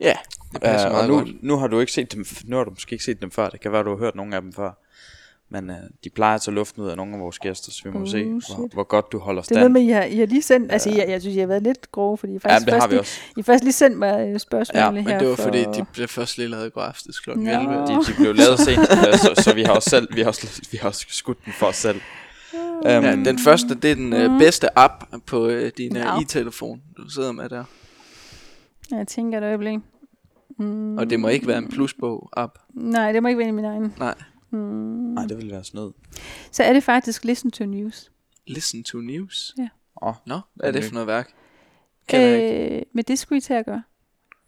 Ja, det passer Uh, meget og nu, godt. nu har du ikke set dem, nu har du måske ikke set dem før. Det kan være, du har hørt nogle af dem før. Men uh, de plejer at tage luften ud af nogle af vores gæster, så vi må Oh, se, hvor, hvor godt du holder Det er noget stand. med, I har, I har lige sendt, altså jeg, jeg synes, I har været lidt grove, fordi I Ja, faktisk, men det har først, vi lige, også. I først lige sendt mig øh, spørgsmålene Ja, her. men det var for, fordi, de blev først lige lavet i går aftes kl. 11. Nå. De, de blev lavet sent, uh, så, så vi har også selv, vi har også, vi har også skudt den for os selv. Um, Ja, den første, det er den øh, Mhm. bedste app på øh, din Nå. øh, i-telefon, du sidder med der. Jeg tænker et øjeblik. Mm, Og det må ikke være en plusbog-app. Nej, det må ikke være min egen. Nej. Mm. Nej, det ville være sådan noget. Så er det faktisk Listen to News. Listen to news. Ja. Åh, Nå, hvad er det for noget værk? Kender jeg ikke. Øh, men det skulle I til at gøre.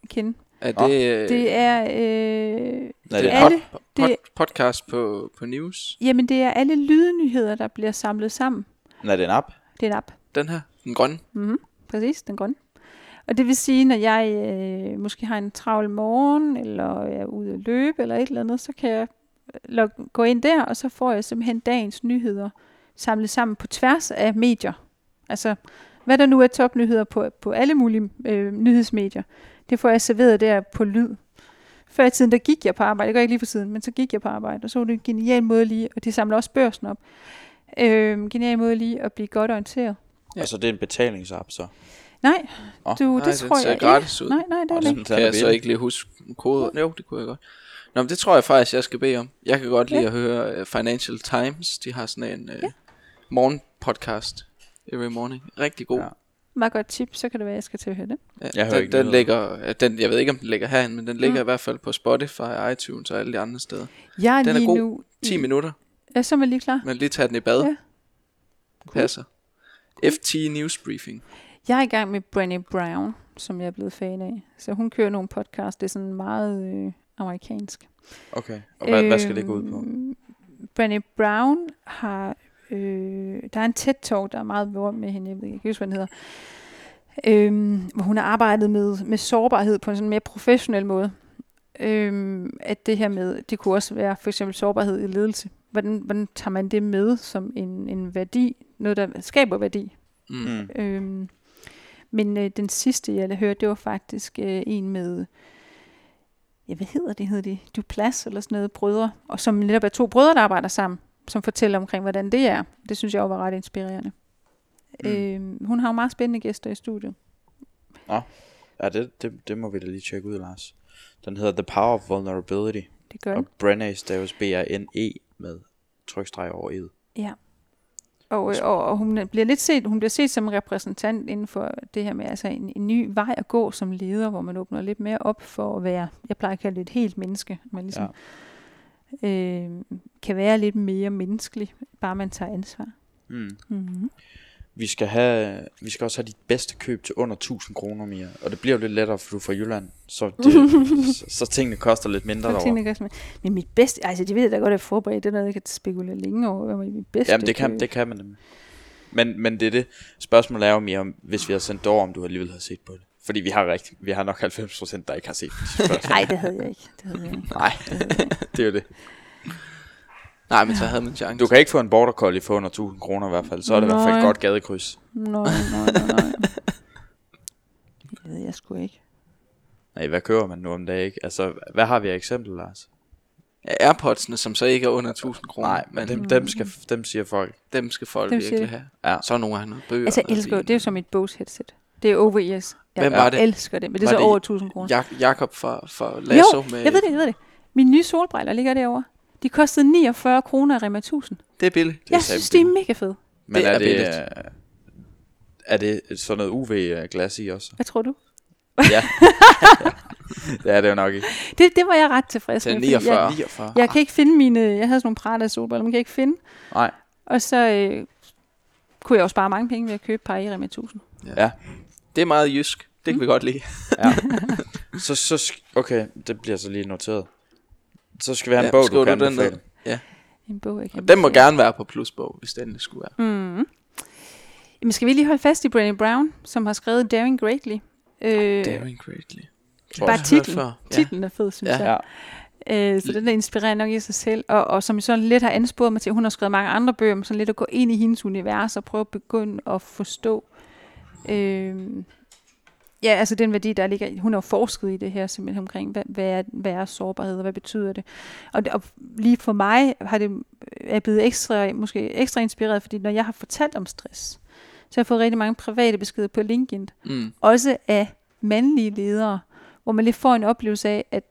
Kende. Er det, øh, Det er... Øh, Nej, det det er alle, pod, det- pod, podcast på, på news? jamen, det er alle lydnyheder, der bliver samlet sammen. Nej, det er en app. Det er en app. Den her? Den grønne? Mm-hmm. Præcis, den grønne. Og det vil sige, når jeg øh, måske har en travl morgen, eller er ude at løbe, eller et eller andet, så kan jeg log, gå ind der, og så får jeg simpelthen dagens nyheder samlet sammen på tværs af medier. Altså, hvad der nu er topnyheder på, på alle mulige øh, nyhedsmedier, det får jeg serveret der på lyd. Før i tiden, der gik jeg på arbejde. Det gør jeg ikke lige for tiden, men så gik jeg på arbejde, og så var det en genial måde lige, og de samler også børsen op. Øh, genial måde lige at blive godt orienteret. Ja. Altså, det er en betalingsapp, så. Nej, Åh, du, nej, det den tror jeg gratis ikke. ud. Nej, nej, det er Og det sådan, ikke. Kan jeg så ikke lige huske koden? Jo, det kunne jeg godt. Nå, men det tror jeg faktisk, jeg skal bede om. Jeg kan godt lide Ja. at høre uh, Financial Times. De har sådan en uh, Ja. morgenpodcast every morning. Rigtig god. Ja. Meget godt tip, så kan det være, at jeg skal til at høre det. Ja, Jeg hører den, den ligger, ja, den, jeg ved ikke, om den ligger herinde, men den ligger Mm. i hvert fald på Spotify, iTunes og alle de andre steder. Jeg er Den er god. nu... 10 minutter, Ja, så er man lige klar. men lige tage den i bad. Ja. Passer. FT News Briefing. Jeg er i gang med Brené Brown, som jeg er blevet fan af. Så hun kører nogle podcast. Det er sådan meget øh, amerikansk. Okay. Og hvad, hvad skal det gå ud på? Øhm, Brené Brown har... Øh, der er en TED-talk, der er meget berømt med hende. Jeg ved ikke, huske, hvad den hedder. Øhm, hvor hun har arbejdet med, med sårbarhed på en sådan mere professionel måde. Øhm, at det her med, det kunne også være for eksempel sårbarhed i ledelse. Hvordan, hvordan tager man det med som en, en værdi? Noget, der skaber værdi. Mm. Mm. Øhm, men øh, den sidste, jeg hørte, det var faktisk øh, en med, ja, hvad hedder det? Hedder de Duplas eller sådan noget, brødre, og som netop er to brødre, der arbejder sammen, som fortæller omkring, hvordan det er. Det synes jeg også var ret inspirerende. Mm. Øhm, hun har jo meget spændende gæster i studiet. Ja, det, det, det må vi da lige tjekke ud, Lars. Den hedder The Power of Vulnerability. Det gør Og. Brené staves B-R-N-E med trykstreg over E'et. Ja. Og, øh, og, og hun bliver lidt set, hun bliver set som en repræsentant inden for det her med altså en, en ny vej at gå som leder, hvor man åbner lidt mere op for at være, jeg plejer at kalde det et helt menneske, man ligesom ja. Øh, kan være lidt mere menneskelig, bare man tager ansvar. Mm. Mm-hmm. Vi skal, have, vi skal også have dit bedste køb til under 1000 kroner mere. Og det bliver jo lidt lettere, for du er fra Jylland. Så, det, så, så tingene koster lidt mindre Så tingene sådan, men mit bedste, altså de ved jeg da godt, at jeg er forberedt, det er noget, jeg kan spekulere længe over, hvad var mit bedste Jamen det kan, køb? det kan man nemlig. Men, men det er det. Spørgsmålet er jo mere, om, hvis vi har sendt det over, om du alligevel har set på det. Fordi vi har, rigtig, vi har nok 90% der ikke har set. Nej, det havde jeg ikke. Det havde jeg ikke. Nej, det er jo det. Nej, men så havde man chance. Du kan ikke få en border collie for under 1000 kroner i hvert fald. Så er det i hvert fald et Nej. godt gadekryds. Nej, nej, nej, nej. Det ved jeg sgu ikke. Nej, hvad kører man nu om dagen, ikke? Altså, hvad har vi af eksempel, Lars? Ja, Airpods'ene, som så ikke er under 1000 kroner. Nej, men dem, dem, skal, dem siger folk. dem skal folk Dem virkelig have. Ja. Så er nogle af noget bøger. Altså, jeg elsker det er jo som et Bose headset. Det er over ears. Jeg Hvem var det? elsker det, men det er Var så det over 1000 kroner. Jak- Jakob fra, fra Lasso Jo, med... jeg ved det, jeg ved det. Mine nye solbriller ligger derovre. De kostede 49 kroner i Rema 1000. Det er billigt. Jeg satme synes, de er mega fede. Men Det er, er det, billigt. øh, er det sådan noget UV-glas i også? Hvad tror du? Ja. det er det jo nok ikke. Det, det var jeg ret tilfreds Til med. fordi 49. Jeg, 49. jeg kan ikke finde mine... Jeg havde sådan nogle Prada solbriller, men kan ikke finde. Nej. Og så øh, kunne jeg jo spare mange penge ved at købe et par i Rema 1000. Ja. Det er meget jysk. Det kan vi godt lide. ja. Så, så, okay, det bliver så lige noteret. Så skal vi have en Ja, bog, skriver du kan du den ned? anbefale. En bog, jeg kan Og den må gerne være på plusbog, hvis den skulle være. Mm. Jamen, skal vi lige holde fast i Brené Brown, som har skrevet Daring Greatly? Øh, Daring Greatly. Tror bare titlen. Ja. Titlen er fed, synes Ja. jeg. Ja. Øh, så den er inspirerende nok i sig selv, og, og som sådan lidt har ansporet mig til, hun har skrevet mange andre bøger, men sådan lidt at gå ind i hendes univers og prøve at begynde at forstå, øh, ja, altså den værdi, der ligger, hun har jo forsket i det her simpelthen omkring, hvad, hvad, er, hvad er sårbarhed, og hvad betyder det? Og, og lige for mig har det, er jeg blevet ekstra, måske ekstra inspireret, fordi når jeg har fortalt om stress, så har jeg fået rigtig mange private beskeder på LinkedIn, Mm. også af mandlige ledere, hvor man lidt får en oplevelse af, at,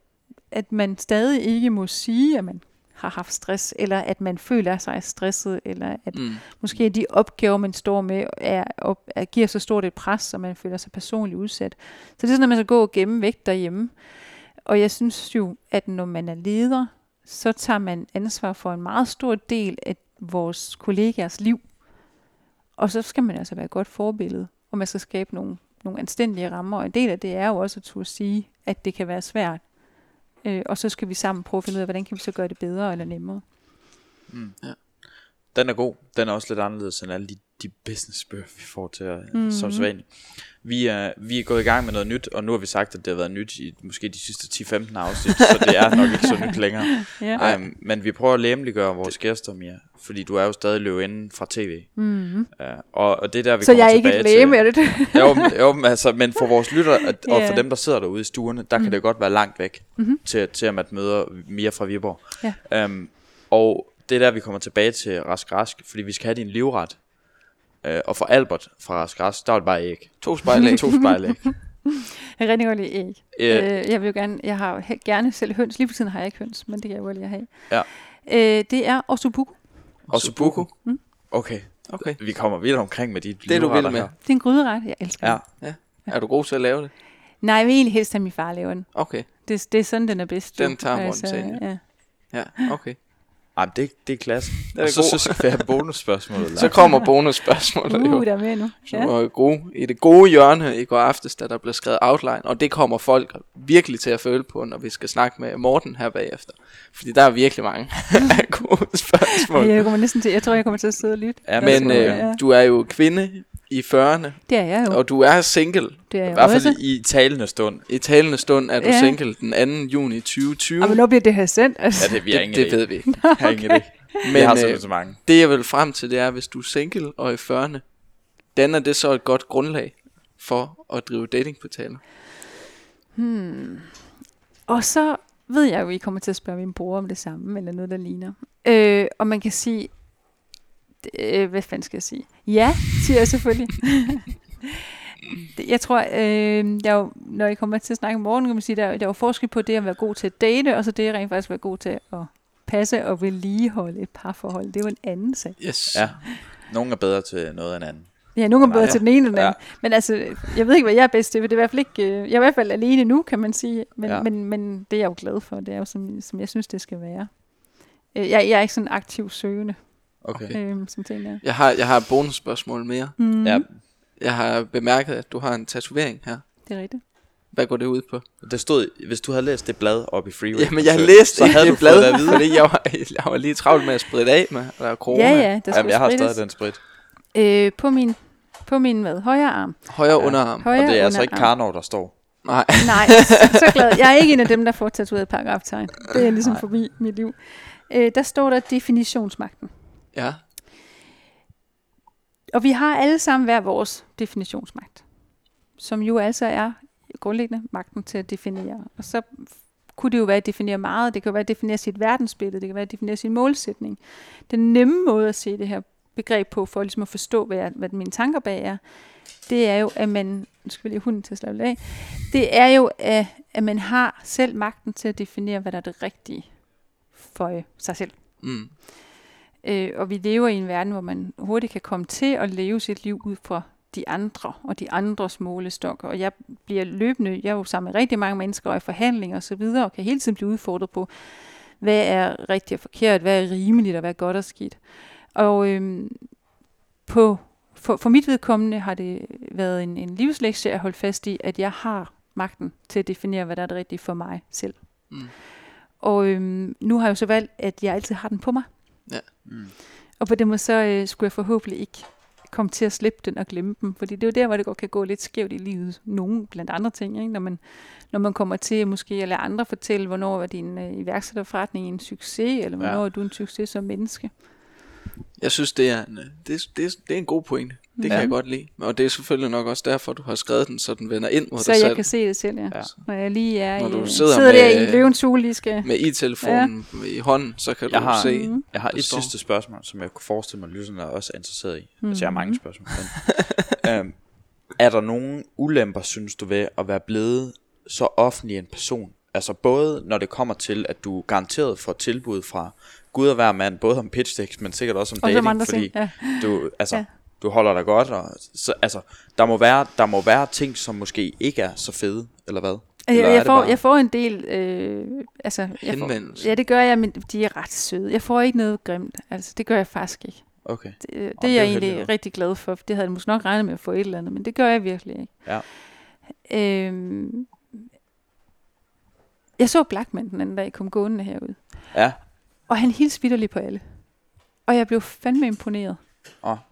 at man stadig ikke må sige, at man har haft stress, eller at man føler sig stresset, eller at Mm. måske de opgaver, man står med, er, op, er, giver så stort et pres, så man føler sig personligt udsat. Så det er sådan, at man skal gå og gemme væk derhjemme. Og jeg synes jo, at når man er leder, så tager man ansvar for en meget stor del af vores kollegaers liv. Og så skal man altså være et godt forbillede, og man skal skabe nogle, nogle anstændige rammer. Og en del af det er jo også at turde sige, at det kan være svært. Øh, og så skal vi sammen prøve at finde ud af, hvordan kan vi så gøre det bedre eller nemmere. Mm. Ja. Den er god. Den er også lidt anderledes end alle de, de businessbøger, vi får til at, mm. Mhm. som sædvanligt. Vi er, vi er gået i gang med noget nyt, og nu har vi sagt, at det har været nyt i måske de sidste 10-15 afsnit, så det er nok ikke så nyt længere. Ja. Um, men vi prøver at læmeliggøre vores gæster, Mia, fordi du er jo stadig løvinde fra tv. Mm-hmm. Uh, og, og det er der, vi Så kommer jeg er ikke tilbage et læge med til. det. jo, men- jo, men altså, men for vores lytter, at, og Ja. for dem, der sidder derude i stuerne, der kan det godt være langt væk Mhm. til, til at man møder Mia fra Viborg. Ja. Um, og det er der, vi kommer tilbage til Rask Rask, fordi vi skal have din livret. Uh, og for Albert fra Rask, der var det bare æg. To spejlæg. to spejlæg. Jeg rigtig godt lide æg. Øh, Øh, jeg vil jo gerne, jeg har gerne selv høns. Lige for tiden har jeg ikke høns, men det kan jeg jo at have. Ja. Øh, det er ossobuco. og Subuku. Mm. Okay, Okay. vi kommer vidt omkring med de Det er du vild med. her. Det er en gryderet, jeg elsker Ja. den. Er du god til at lave det? Nej, jeg vil egentlig helst have min far lave den. Okay. Det, det er sådan, den er bedst. Den tager Morten Senja. ja. Ja, okay. Ej, men det, det er klasse. er Og så god. synes jeg, vi har bonusspørgsmålet. Så kommer bonusspørgsmålet jo. Uh, der er med nu. som Ja. var gode, i det gode hjørne i går aftes, da der blev skrevet outline, og det kommer folk virkelig til at føle på, når vi skal snakke med Morten her bagefter. Fordi der er virkelig mange gode spørgsmål. Jeg, kommer næsten til, jeg tror, jeg kommer til at sidde og lytte. Ja, Men øh, du er jo kvinde i 40'erne, Det er jeg jo. og du er single. Det er jeg I hvert også. fald i talende stund. I talende stund er du Ja. single den 2. juni 2020. Ej, men nu bliver det her sendt. Altså. Ja, det, vi har det, ingen det idé. ved vi ikke. Jeg har ingen. Men, jeg har øh, så mange. det jeg vil frem til, det er, hvis du er single og i 40'erne, danner det så et godt grundlag for at drive datingportaler? Hmm. Og så ved jeg jo, I kommer til at spørge min bror om det samme, eller noget, der ligner. Øh, og man kan sige, øh, hvad fanden skal jeg sige? Ja, siger jeg selvfølgelig. Jeg tror, øh, der er jo, når I kommer til at snakke om morgen, kan man sige, der, er- der er jo forskel på det at være god til at date, og så det rent faktisk at være god til at passe og vedligeholde et parforhold. Det er jo en anden sag. Yes. Ja. Nogen er bedre til noget end anden. Ja, nogle er bedre Nej, ja. til den ene end den Ja. anden. Men altså, jeg ved ikke, hvad jeg er bedst til, for det er i hvert fald ikke, øh, jeg er i hvert fald alene nu, kan man sige. Men, Ja. ja. men, men det er jeg jo glad for, det er jo, som, som jeg synes, det skal være. Øh, Jeg, jeg er ikke sådan aktiv søgende, Okay. Okay. øh, som ting er. Jeg har, jeg har et bonusspørgsmål mere. Mm, Ja, Jeg har bemærket, at du har en tatovering her. Det er rigtigt. Hvad går det ud på? det stod, hvis du havde læst det blad op i Freeway. Jamen, jeg har så- læst så ikke havde det du fået blad, det at vide. fordi jeg var, jeg var lige travlt med at spritte af med, der er corona. Ja, ja, der Jamen, jeg har sprittes. stadig den sprit. Øh, på min, på min hvad, højre arm. Højre Ja. underarm. Højre Og det er altså ikke. Karnov, der står. Nej. Nej, så, så glad. Jeg er ikke en af dem, der får tatoveret paragraftegn. Det er ligesom Nej. forbi mit liv. Øh, der står der definitionsmagten. Ja. Og vi har alle sammen hver vores definitionsmagt, som jo altså er grundlæggende magten til at definere. Og så kunne det jo være at definere meget. Det kan være at definere sit verdensbillede. Det kan være at definere sin målsætning. Den nemme måde at se det her begreb på, for ligesom at forstå, hvad, jeg, hvad mine tanker bag er, det er jo, at man, nu skal vi lige hunden til at slappe af, det er jo, at, at man har selv magten til at definere, hvad der er det rigtige for sig selv. Mm. Øh, og vi lever i en verden, hvor man hurtigt kan komme til at leve sit liv ud fra de andre og de andres målestokker. Og jeg bliver løbende, jeg er jo sammen med rigtig mange mennesker og i forhandlinger osv., og, og kan hele tiden blive udfordret på, hvad er rigtigt og forkert, hvad er rimeligt og hvad er godt og skidt. Og øhm, på, for, for mit vedkommende har det været en, en livslektie at holde fast i, at jeg har magten til at definere, hvad der er det rigtige for mig selv. Mm. Og øhm, nu har jeg jo så valgt, at jeg altid har den på mig. Mm. Og på den måde så øh, skulle jeg forhåbentlig ikke komme til at slippe den og glemme dem. Fordi det er jo der, hvor det godt kan gå lidt skævt i livet. Nogle blandt andre ting, ikke? Når, man, når man kommer til måske at lade andre fortælle, hvornår er din øh, iværksætterforretning en succes, eller hvornår Ja. ja. er du en succes som menneske. Jeg synes, det er en, øh, det, er- det, det er en god pointe. Det kan Ja. jeg godt lide. Og det er selvfølgelig nok også derfor, du har skrevet den, så den vender ind mod så dig jeg selv. kan se det selv, ja. Ja. Når jeg lige er Når i, du øh, sidder sidder der med- i løvens hule, lige skal... Med i-telefonen ja. i hånden, så kan Jeg du har- se. Mhm. Jeg har et Forstår. sidste spørgsmål, som jeg kunne forestille mig, at lytterne også er interesseret i. Mm. Altså, jeg har mange Mhm. spørgsmål. Men, øhm, er der nogen ulemper, synes du, ved at være blevet så offentlig en person, Altså både når det kommer til, at du garanteret får tilbud fra Gud og hver mand, både om pitch decks, men sikkert også om Og dating, andre fordi. Ja. du, altså, Ja. du holder dig godt, og så, altså, der må, være, der må være ting, som måske ikke er så fede, eller hvad? Eller Jeg, får, jeg får en del, øh, altså, jeg får, ja det gør jeg, men de er ret søde. Jeg får ikke noget grimt, altså det gør jeg faktisk ikke. Okay. Det, det det er jeg egentlig heldigt. rigtig glad for, for det havde jeg måske nok regnet med at få et eller andet, men det gør jeg virkelig ikke. Ja. Øhm, jeg så Blackman den anden dag kom gående herud, Ja, og han hilste vidderligt på alle. Og jeg blev fandme imponeret.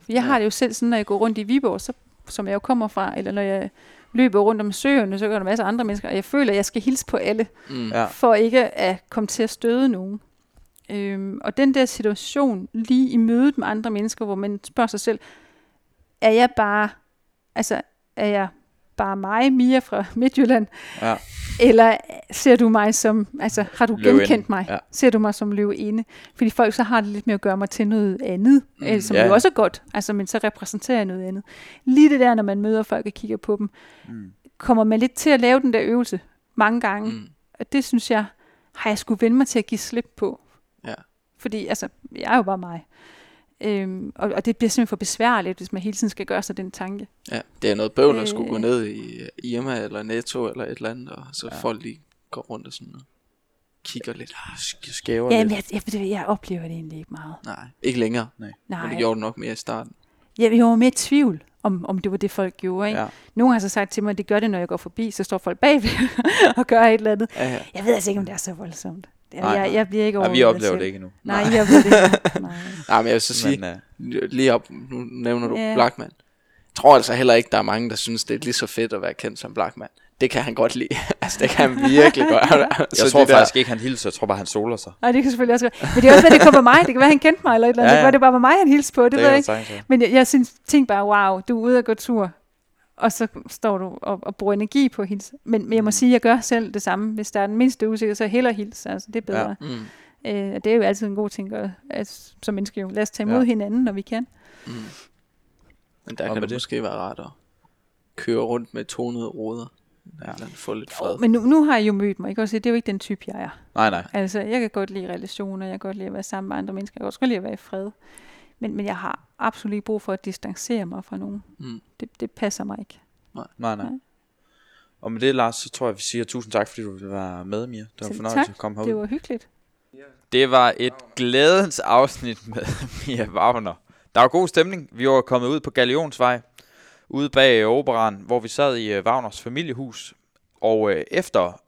For jeg har det jo selv sådan, når jeg går rundt i Viborg, så, som jeg jo kommer fra, eller når jeg løber rundt om søerne, så gør der en masse andre mennesker, og jeg føler, at jeg skal hilse på alle Mm. ja. for ikke at komme til at støde nogen. Øhm, og den der situation lige i mødet med andre mennesker, hvor man spørger sig selv, er jeg bare, altså er jeg bare mig, Mia fra Midtjylland, ja. eller ser du mig som, altså har du Løvinde, genkendt mig? ja. Ser du mig som løvinde? Fordi folk så har det lidt med at gøre mig til noget andet, Mm, mm, som ja. jo også er godt, altså men så repræsenterer jeg noget andet. Lige det der, når man møder folk og kigger på dem, Mm. kommer man lidt til at lave den der øvelse mange gange. Mm. Og det synes jeg, har jeg skulle vende mig til at give slip på. Ja. Fordi, altså, jeg er jo bare mig. Øhm, og, og det bliver simpelthen for besværligt, hvis man hele tiden skal gøre sig den tanke. Ja, det er noget bøvl at skulle Øh. gå ned i Irma eller Netto eller et eller andet, og så Ja. ja. folk lige går rundt og sådan og kigger lidt. Sk- Skæver Ja, lidt. men jeg, jeg, jeg oplever det egentlig ikke meget. Nej, ikke længere. Nej. Men det Nej, gjorde du nok mere i starten. jeg, jeg var mere i tvivl, om, om det var det, folk gjorde. Ikke? Ja. Nogle har så sagt til mig, at det gør det, når jeg går forbi, så står folk bagved og gør et eller andet. Ja, ja. Jeg ved altså ikke, om det er så voldsomt. Jeg, Nej. jeg, jeg bliver ikke Ja, over vi oplever det ikke endnu. Nej, jeg oplever det ikke. Nej. Nej, men jeg vil så sige, Men, men, lige op, nu nævner du Ja. yeah. Blackman. Jeg tror altså heller ikke, der er mange, der synes, det er lige så fedt at være kendt som Blackman. Det kan han godt lide. altså, det kan han virkelig godt. jeg tror de der- faktisk ikke, han hilser. Jeg tror bare, han soler sig. Nej, det kan selvfølgelig også være. Men det er også, hvad det kommer mig. Det kan være, han kendte mig eller et eller andet. Ja, Ja, ja. ja. Det kan være, det bare var mig, han hilste på. Det, det ved jeg ikke. ja. Men jeg, jeg synes, tænk bare, wow, du er ude og gå tur, og så står du og, og bruger energi på at hilse. Men, men jeg må Mm. sige, at jeg gør selv det samme. Hvis der er den mindste usikkerhed, så hellere hilse. Altså, det er bedre. Mm, Ja. Øh, og det er jo altid en god ting at at, som menneske jo. Lad os tage imod Ja. hinanden, når vi kan. mm. Men der Og kan det det- måske være rart at køre rundt med tonede ruder. Ja. Få lidt fred. Oh, men nu, nu har I jo mødt mig. Ikke? Også, det er jo ikke den type, jeg er. Nej, nej. Altså, jeg kan godt lide relationer, jeg kan godt lide at være sammen med andre mennesker, jeg kan også godt lide at være i fred. Men, men jeg har absolut ikke brug for at distancere mig fra nogen. Mm. Det, det passer mig ikke. Nej, nej. Nej. Og med det, Lars, så tror jeg, vi siger tusind tak, fordi du ville være med, Mia. Det var en fornøjelse tak. at komme Det herud. var hyggeligt. Det var et glædens afsnit med Mia Wagner. Der var god stemning. Vi var kommet ud på Galionsvej, ude bag operan, hvor vi sad i øh, Wagners familiehus. Og øh, efter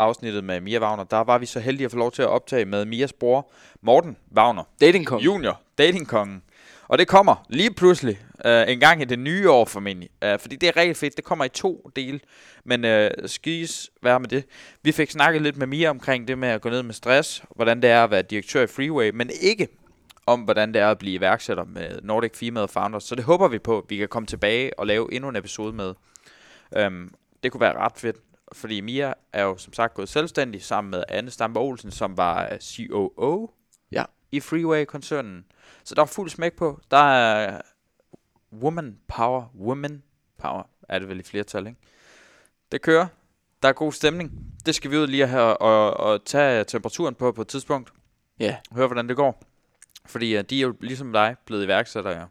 afsnittet med Mia Wagner, der var vi så heldige at få lov til at optage med Mias bror, Morten Wagner. Dating kom. Junior, datingkongen. Og det kommer lige pludselig øh, en gang i det nye år formentlig. Øh, fordi det er rigtig fedt. Det kommer i to dele. Men øh, skis være med det. Vi fik snakket lidt med Mia omkring det med at gå ned med stress. Hvordan det er at være direktør i Freeway. Men ikke om, hvordan det er at blive iværksætter med Nordic Female Founders. Så det håber vi på, at vi kan komme tilbage og lave endnu en episode med. Øhm, det kunne være ret fedt. Fordi Mia er jo som sagt gået selvstændig sammen med Anne Stampe Olsen, som var øh, COO Ja. i Freeway-koncernen. Så der er fuld smæk på. Der er woman power, women power, er det vel i flertal, ikke? Det kører. Der er god stemning. Det skal vi ud lige her og, og tage temperaturen på på et tidspunkt. Ja. Høre, hvordan det går. Fordi uh, de er jo ligesom dig blevet iværksættere,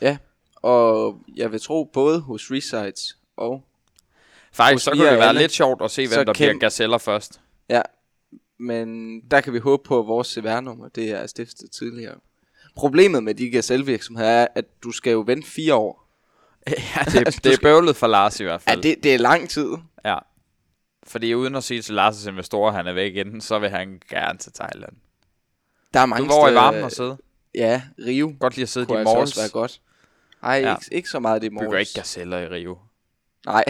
ja. Og jeg vil tro, både hos Resites og... Faktisk, så kunne det være Anne, lidt sjovt at se, hvem der bliver kæm- gazeller først. Ja, men der kan vi håbe på, at vores CVR-nummer, det er stiftet tidligere. Problemet med de gazelvirksomheder er, at du skal jo vente fire år. ja, det, det er bøvlet for Lars i hvert Ja, fald. det, det er lang tid. Ja. Fordi uden at sige til Lars' investorer, at han er væk inden, så vil han gerne til Thailand. Der er Du mange var over i varmen og sidde. Ja, Rio Godt lige at sidde i altså malls. også være godt. Ej, Ja. ja. ikke, ikke så meget i Bygger morges. ikke gazeller i Rio. Nej,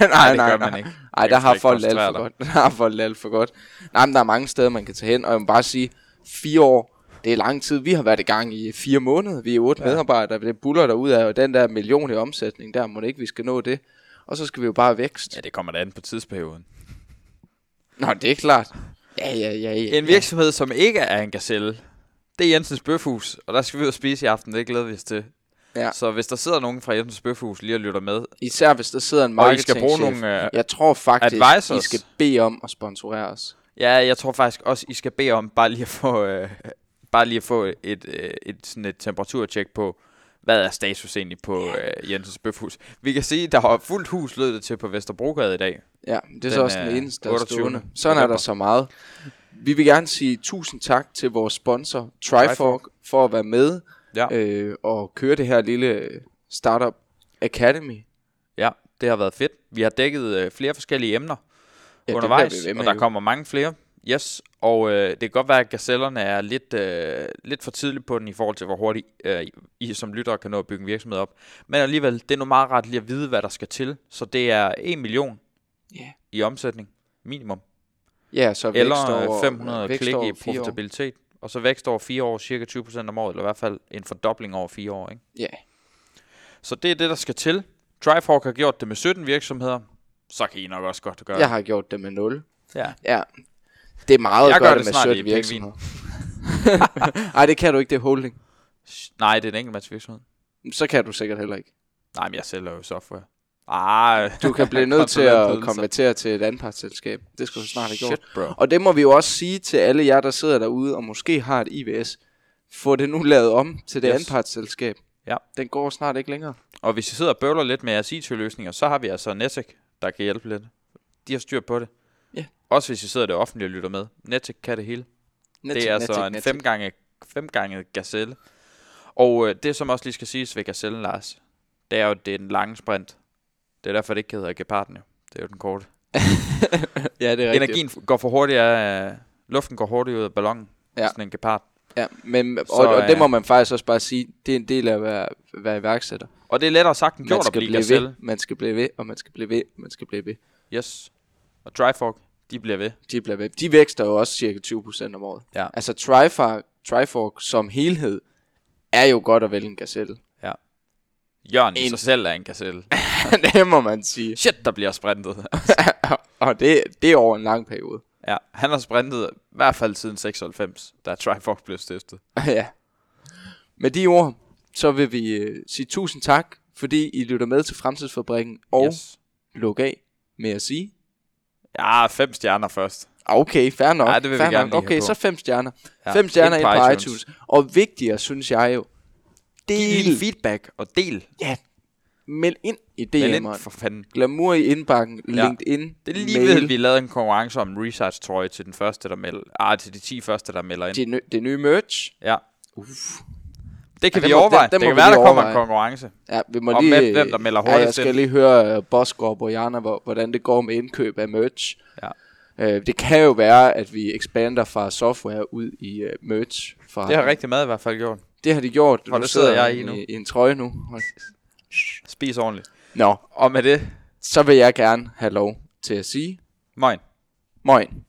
nej, nej, det nej, gør nej. man ikke. Ej, Det der har folk det alt for godt. Der har folk det alt for godt. Nej, men der er mange steder, man kan tage hen, og jeg må bare sige, fire år, det er lang tid. Vi har været i gang i fire måneder. Vi er otte Ja. ja. medarbejdere. Det buller der ud af, og den der million i omsætning, der må det ikke, vi skal nå det. Og så skal vi jo bare vækst. Ja, det kommer da an på tidsperioden. Nå, det er klart. Ja, ja, ja, ja. En virksomhed, som ikke er en gazelle, det er Jensens Bøfhus, og der skal vi ud og spise i aften. Det glæder vi os til. Ja. Så hvis der sidder nogen fra Jensens Bøfhus lige og lytter med, Især hvis der sidder en og I skal bruge marketingchef. nogle... Øh, Jeg tror faktisk, Advisors. I skal bede om at sponsorere os. ja, jeg tror faktisk også, I skal bede om bare lige at få, øh, bare lige at få et, øh, et, sådan et temperaturtjek på, hvad er status egentlig på øh, Jensens Bøfhus. Vi kan sige, der har fuldt hus lød det til på Vesterbrogade i dag. Ja, det er Den, så også den øh, eneste, der er 28. stående. Sådan er der så meget. Vi vil gerne sige tusind tak til vores sponsor, Trifork. for at være med Ja. øh, og køre det her lille startup academy. Ja, det har været fedt. Vi har dækket øh, flere forskellige emner Ja, det undervejs, med og der jo. kommer mange flere. Yes, og øh, det kan godt være, at gazellerne er lidt, øh, lidt for tidligt på den i forhold til, hvor hurtigt øh, I som lyttere kan nå at bygge en virksomhed op. Men alligevel, det er nu meget ret lige at vide, hvad der skal til. Så det er 1 million Ja. i omsætning, minimum. Ja, så vækst Eller øh, over, 500 vækst klik over i år. Og så vækst over 4 år, cirka 20% om året, eller i hvert fald en fordobling over 4 år. Ikke? Ja, Så det er det, der skal til. Trifork har gjort det med 17 virksomheder. Så kan I nok også godt gøre jeg har gjort det med 0. Ja. Ja, det er meget Jeg at gør gøre det det med snart i 17 pengevin. virksomheder. Nej, det kan du ikke, det er holding. Nej, det er en enkeltmandsvirksomhed. Så kan du sikkert heller ikke. Nej, men jeg sælger jo software. Ah, Du kan blive nødt til at konvertere til et anpartsselskab. Det skal du snart have gjort. Bro. Og det må vi jo også sige til alle jer, der sidder derude og måske har et IVS. Få det nu lavet om til det Yes. anpartsselskab. Ja. Den går snart ikke længere. Og hvis I sidder og bøvler lidt med jeres IT-løsninger, så har vi altså Netic, der kan hjælpe lidt. De har styr på det. Ja. Også hvis I sidder det offentlige og lytter med. Netic kan det hele. Netic, det er altså Netic, en Netic. fem gange, fem gange gazelle. Og øh, det, som også lige skal siges ved gazellen, Lars, det er jo, det er den lange sprint. Det er derfor, det ikke hedder geparden jo. Det er jo den korte. ja, det er rigtigt. Energien går for hurtigt af, øh, luften går hurtigt ud af ballonen. Ja. Ja. Sådan en gepard. Ja, men, og, Så, og det øh, må man faktisk også bare sige, det er en del af at være, være iværksætter. Og det er lettere sagt end gjort at skal blive blive ved, gazelle. man skal blive ved, og man skal blive ved, og man skal blive ved. Yes. Og Trifork, de bliver ved. De bliver ved. De vækster jo også cirka 20% om året. Ja. Altså Trifork, Trifork som helhed er jo godt at vælge en gazelle. Jørgen i En- sig selv er en gazelle. det må man sige. Shit, der bliver sprintet. og det, det er over en lang periode. ja, han har sprintet i hvert fald siden 96, da Trifork blev stiftet. ja. Med de ord, så vil vi øh, sige tusind tak, fordi I lytter med til Fremtidsfabrikken, og yes. Lukke af med at sige, Ja, fem stjerner først. okay, fair nok. Ja, det vil vi fair gerne nok. Okay, så fem stjerner. Ja. Fem stjerner Ind på iTunes. iTunes. Og vigtigere, synes jeg jo, del, lige feedback og del. ja, meld ind i Meld ind DM'eren. for fanden. Glamour i indbakken, Ja. LinkedIn, Det er lige mail. ved, at vi lavede en konkurrence om research trøje til den første, der melder. Ah, til de 10 første, der melder ind. det, nye, det nye merch. Ja. Uff. Det kan Ja, vi må- overveje. den- den det kan være, der kommer en konkurrence. Ja, vi må lige, hvem- hvem der melder Ja, jeg hurtigst skal ind. lige høre uh, Bosgaard og hvor, hvordan det går med indkøb af merch. Ja. Uh, det kan jo være, at vi expander fra software ud i uh, merch. Fra, Det har rigtig mad i hvert fald gjort. det har de gjort. Og det sidder jeg i nu. I, i en trøje nu. Hold. Spis ordentligt. Nå, Og med det, så vil jeg gerne have lov til at sige, moin. moin.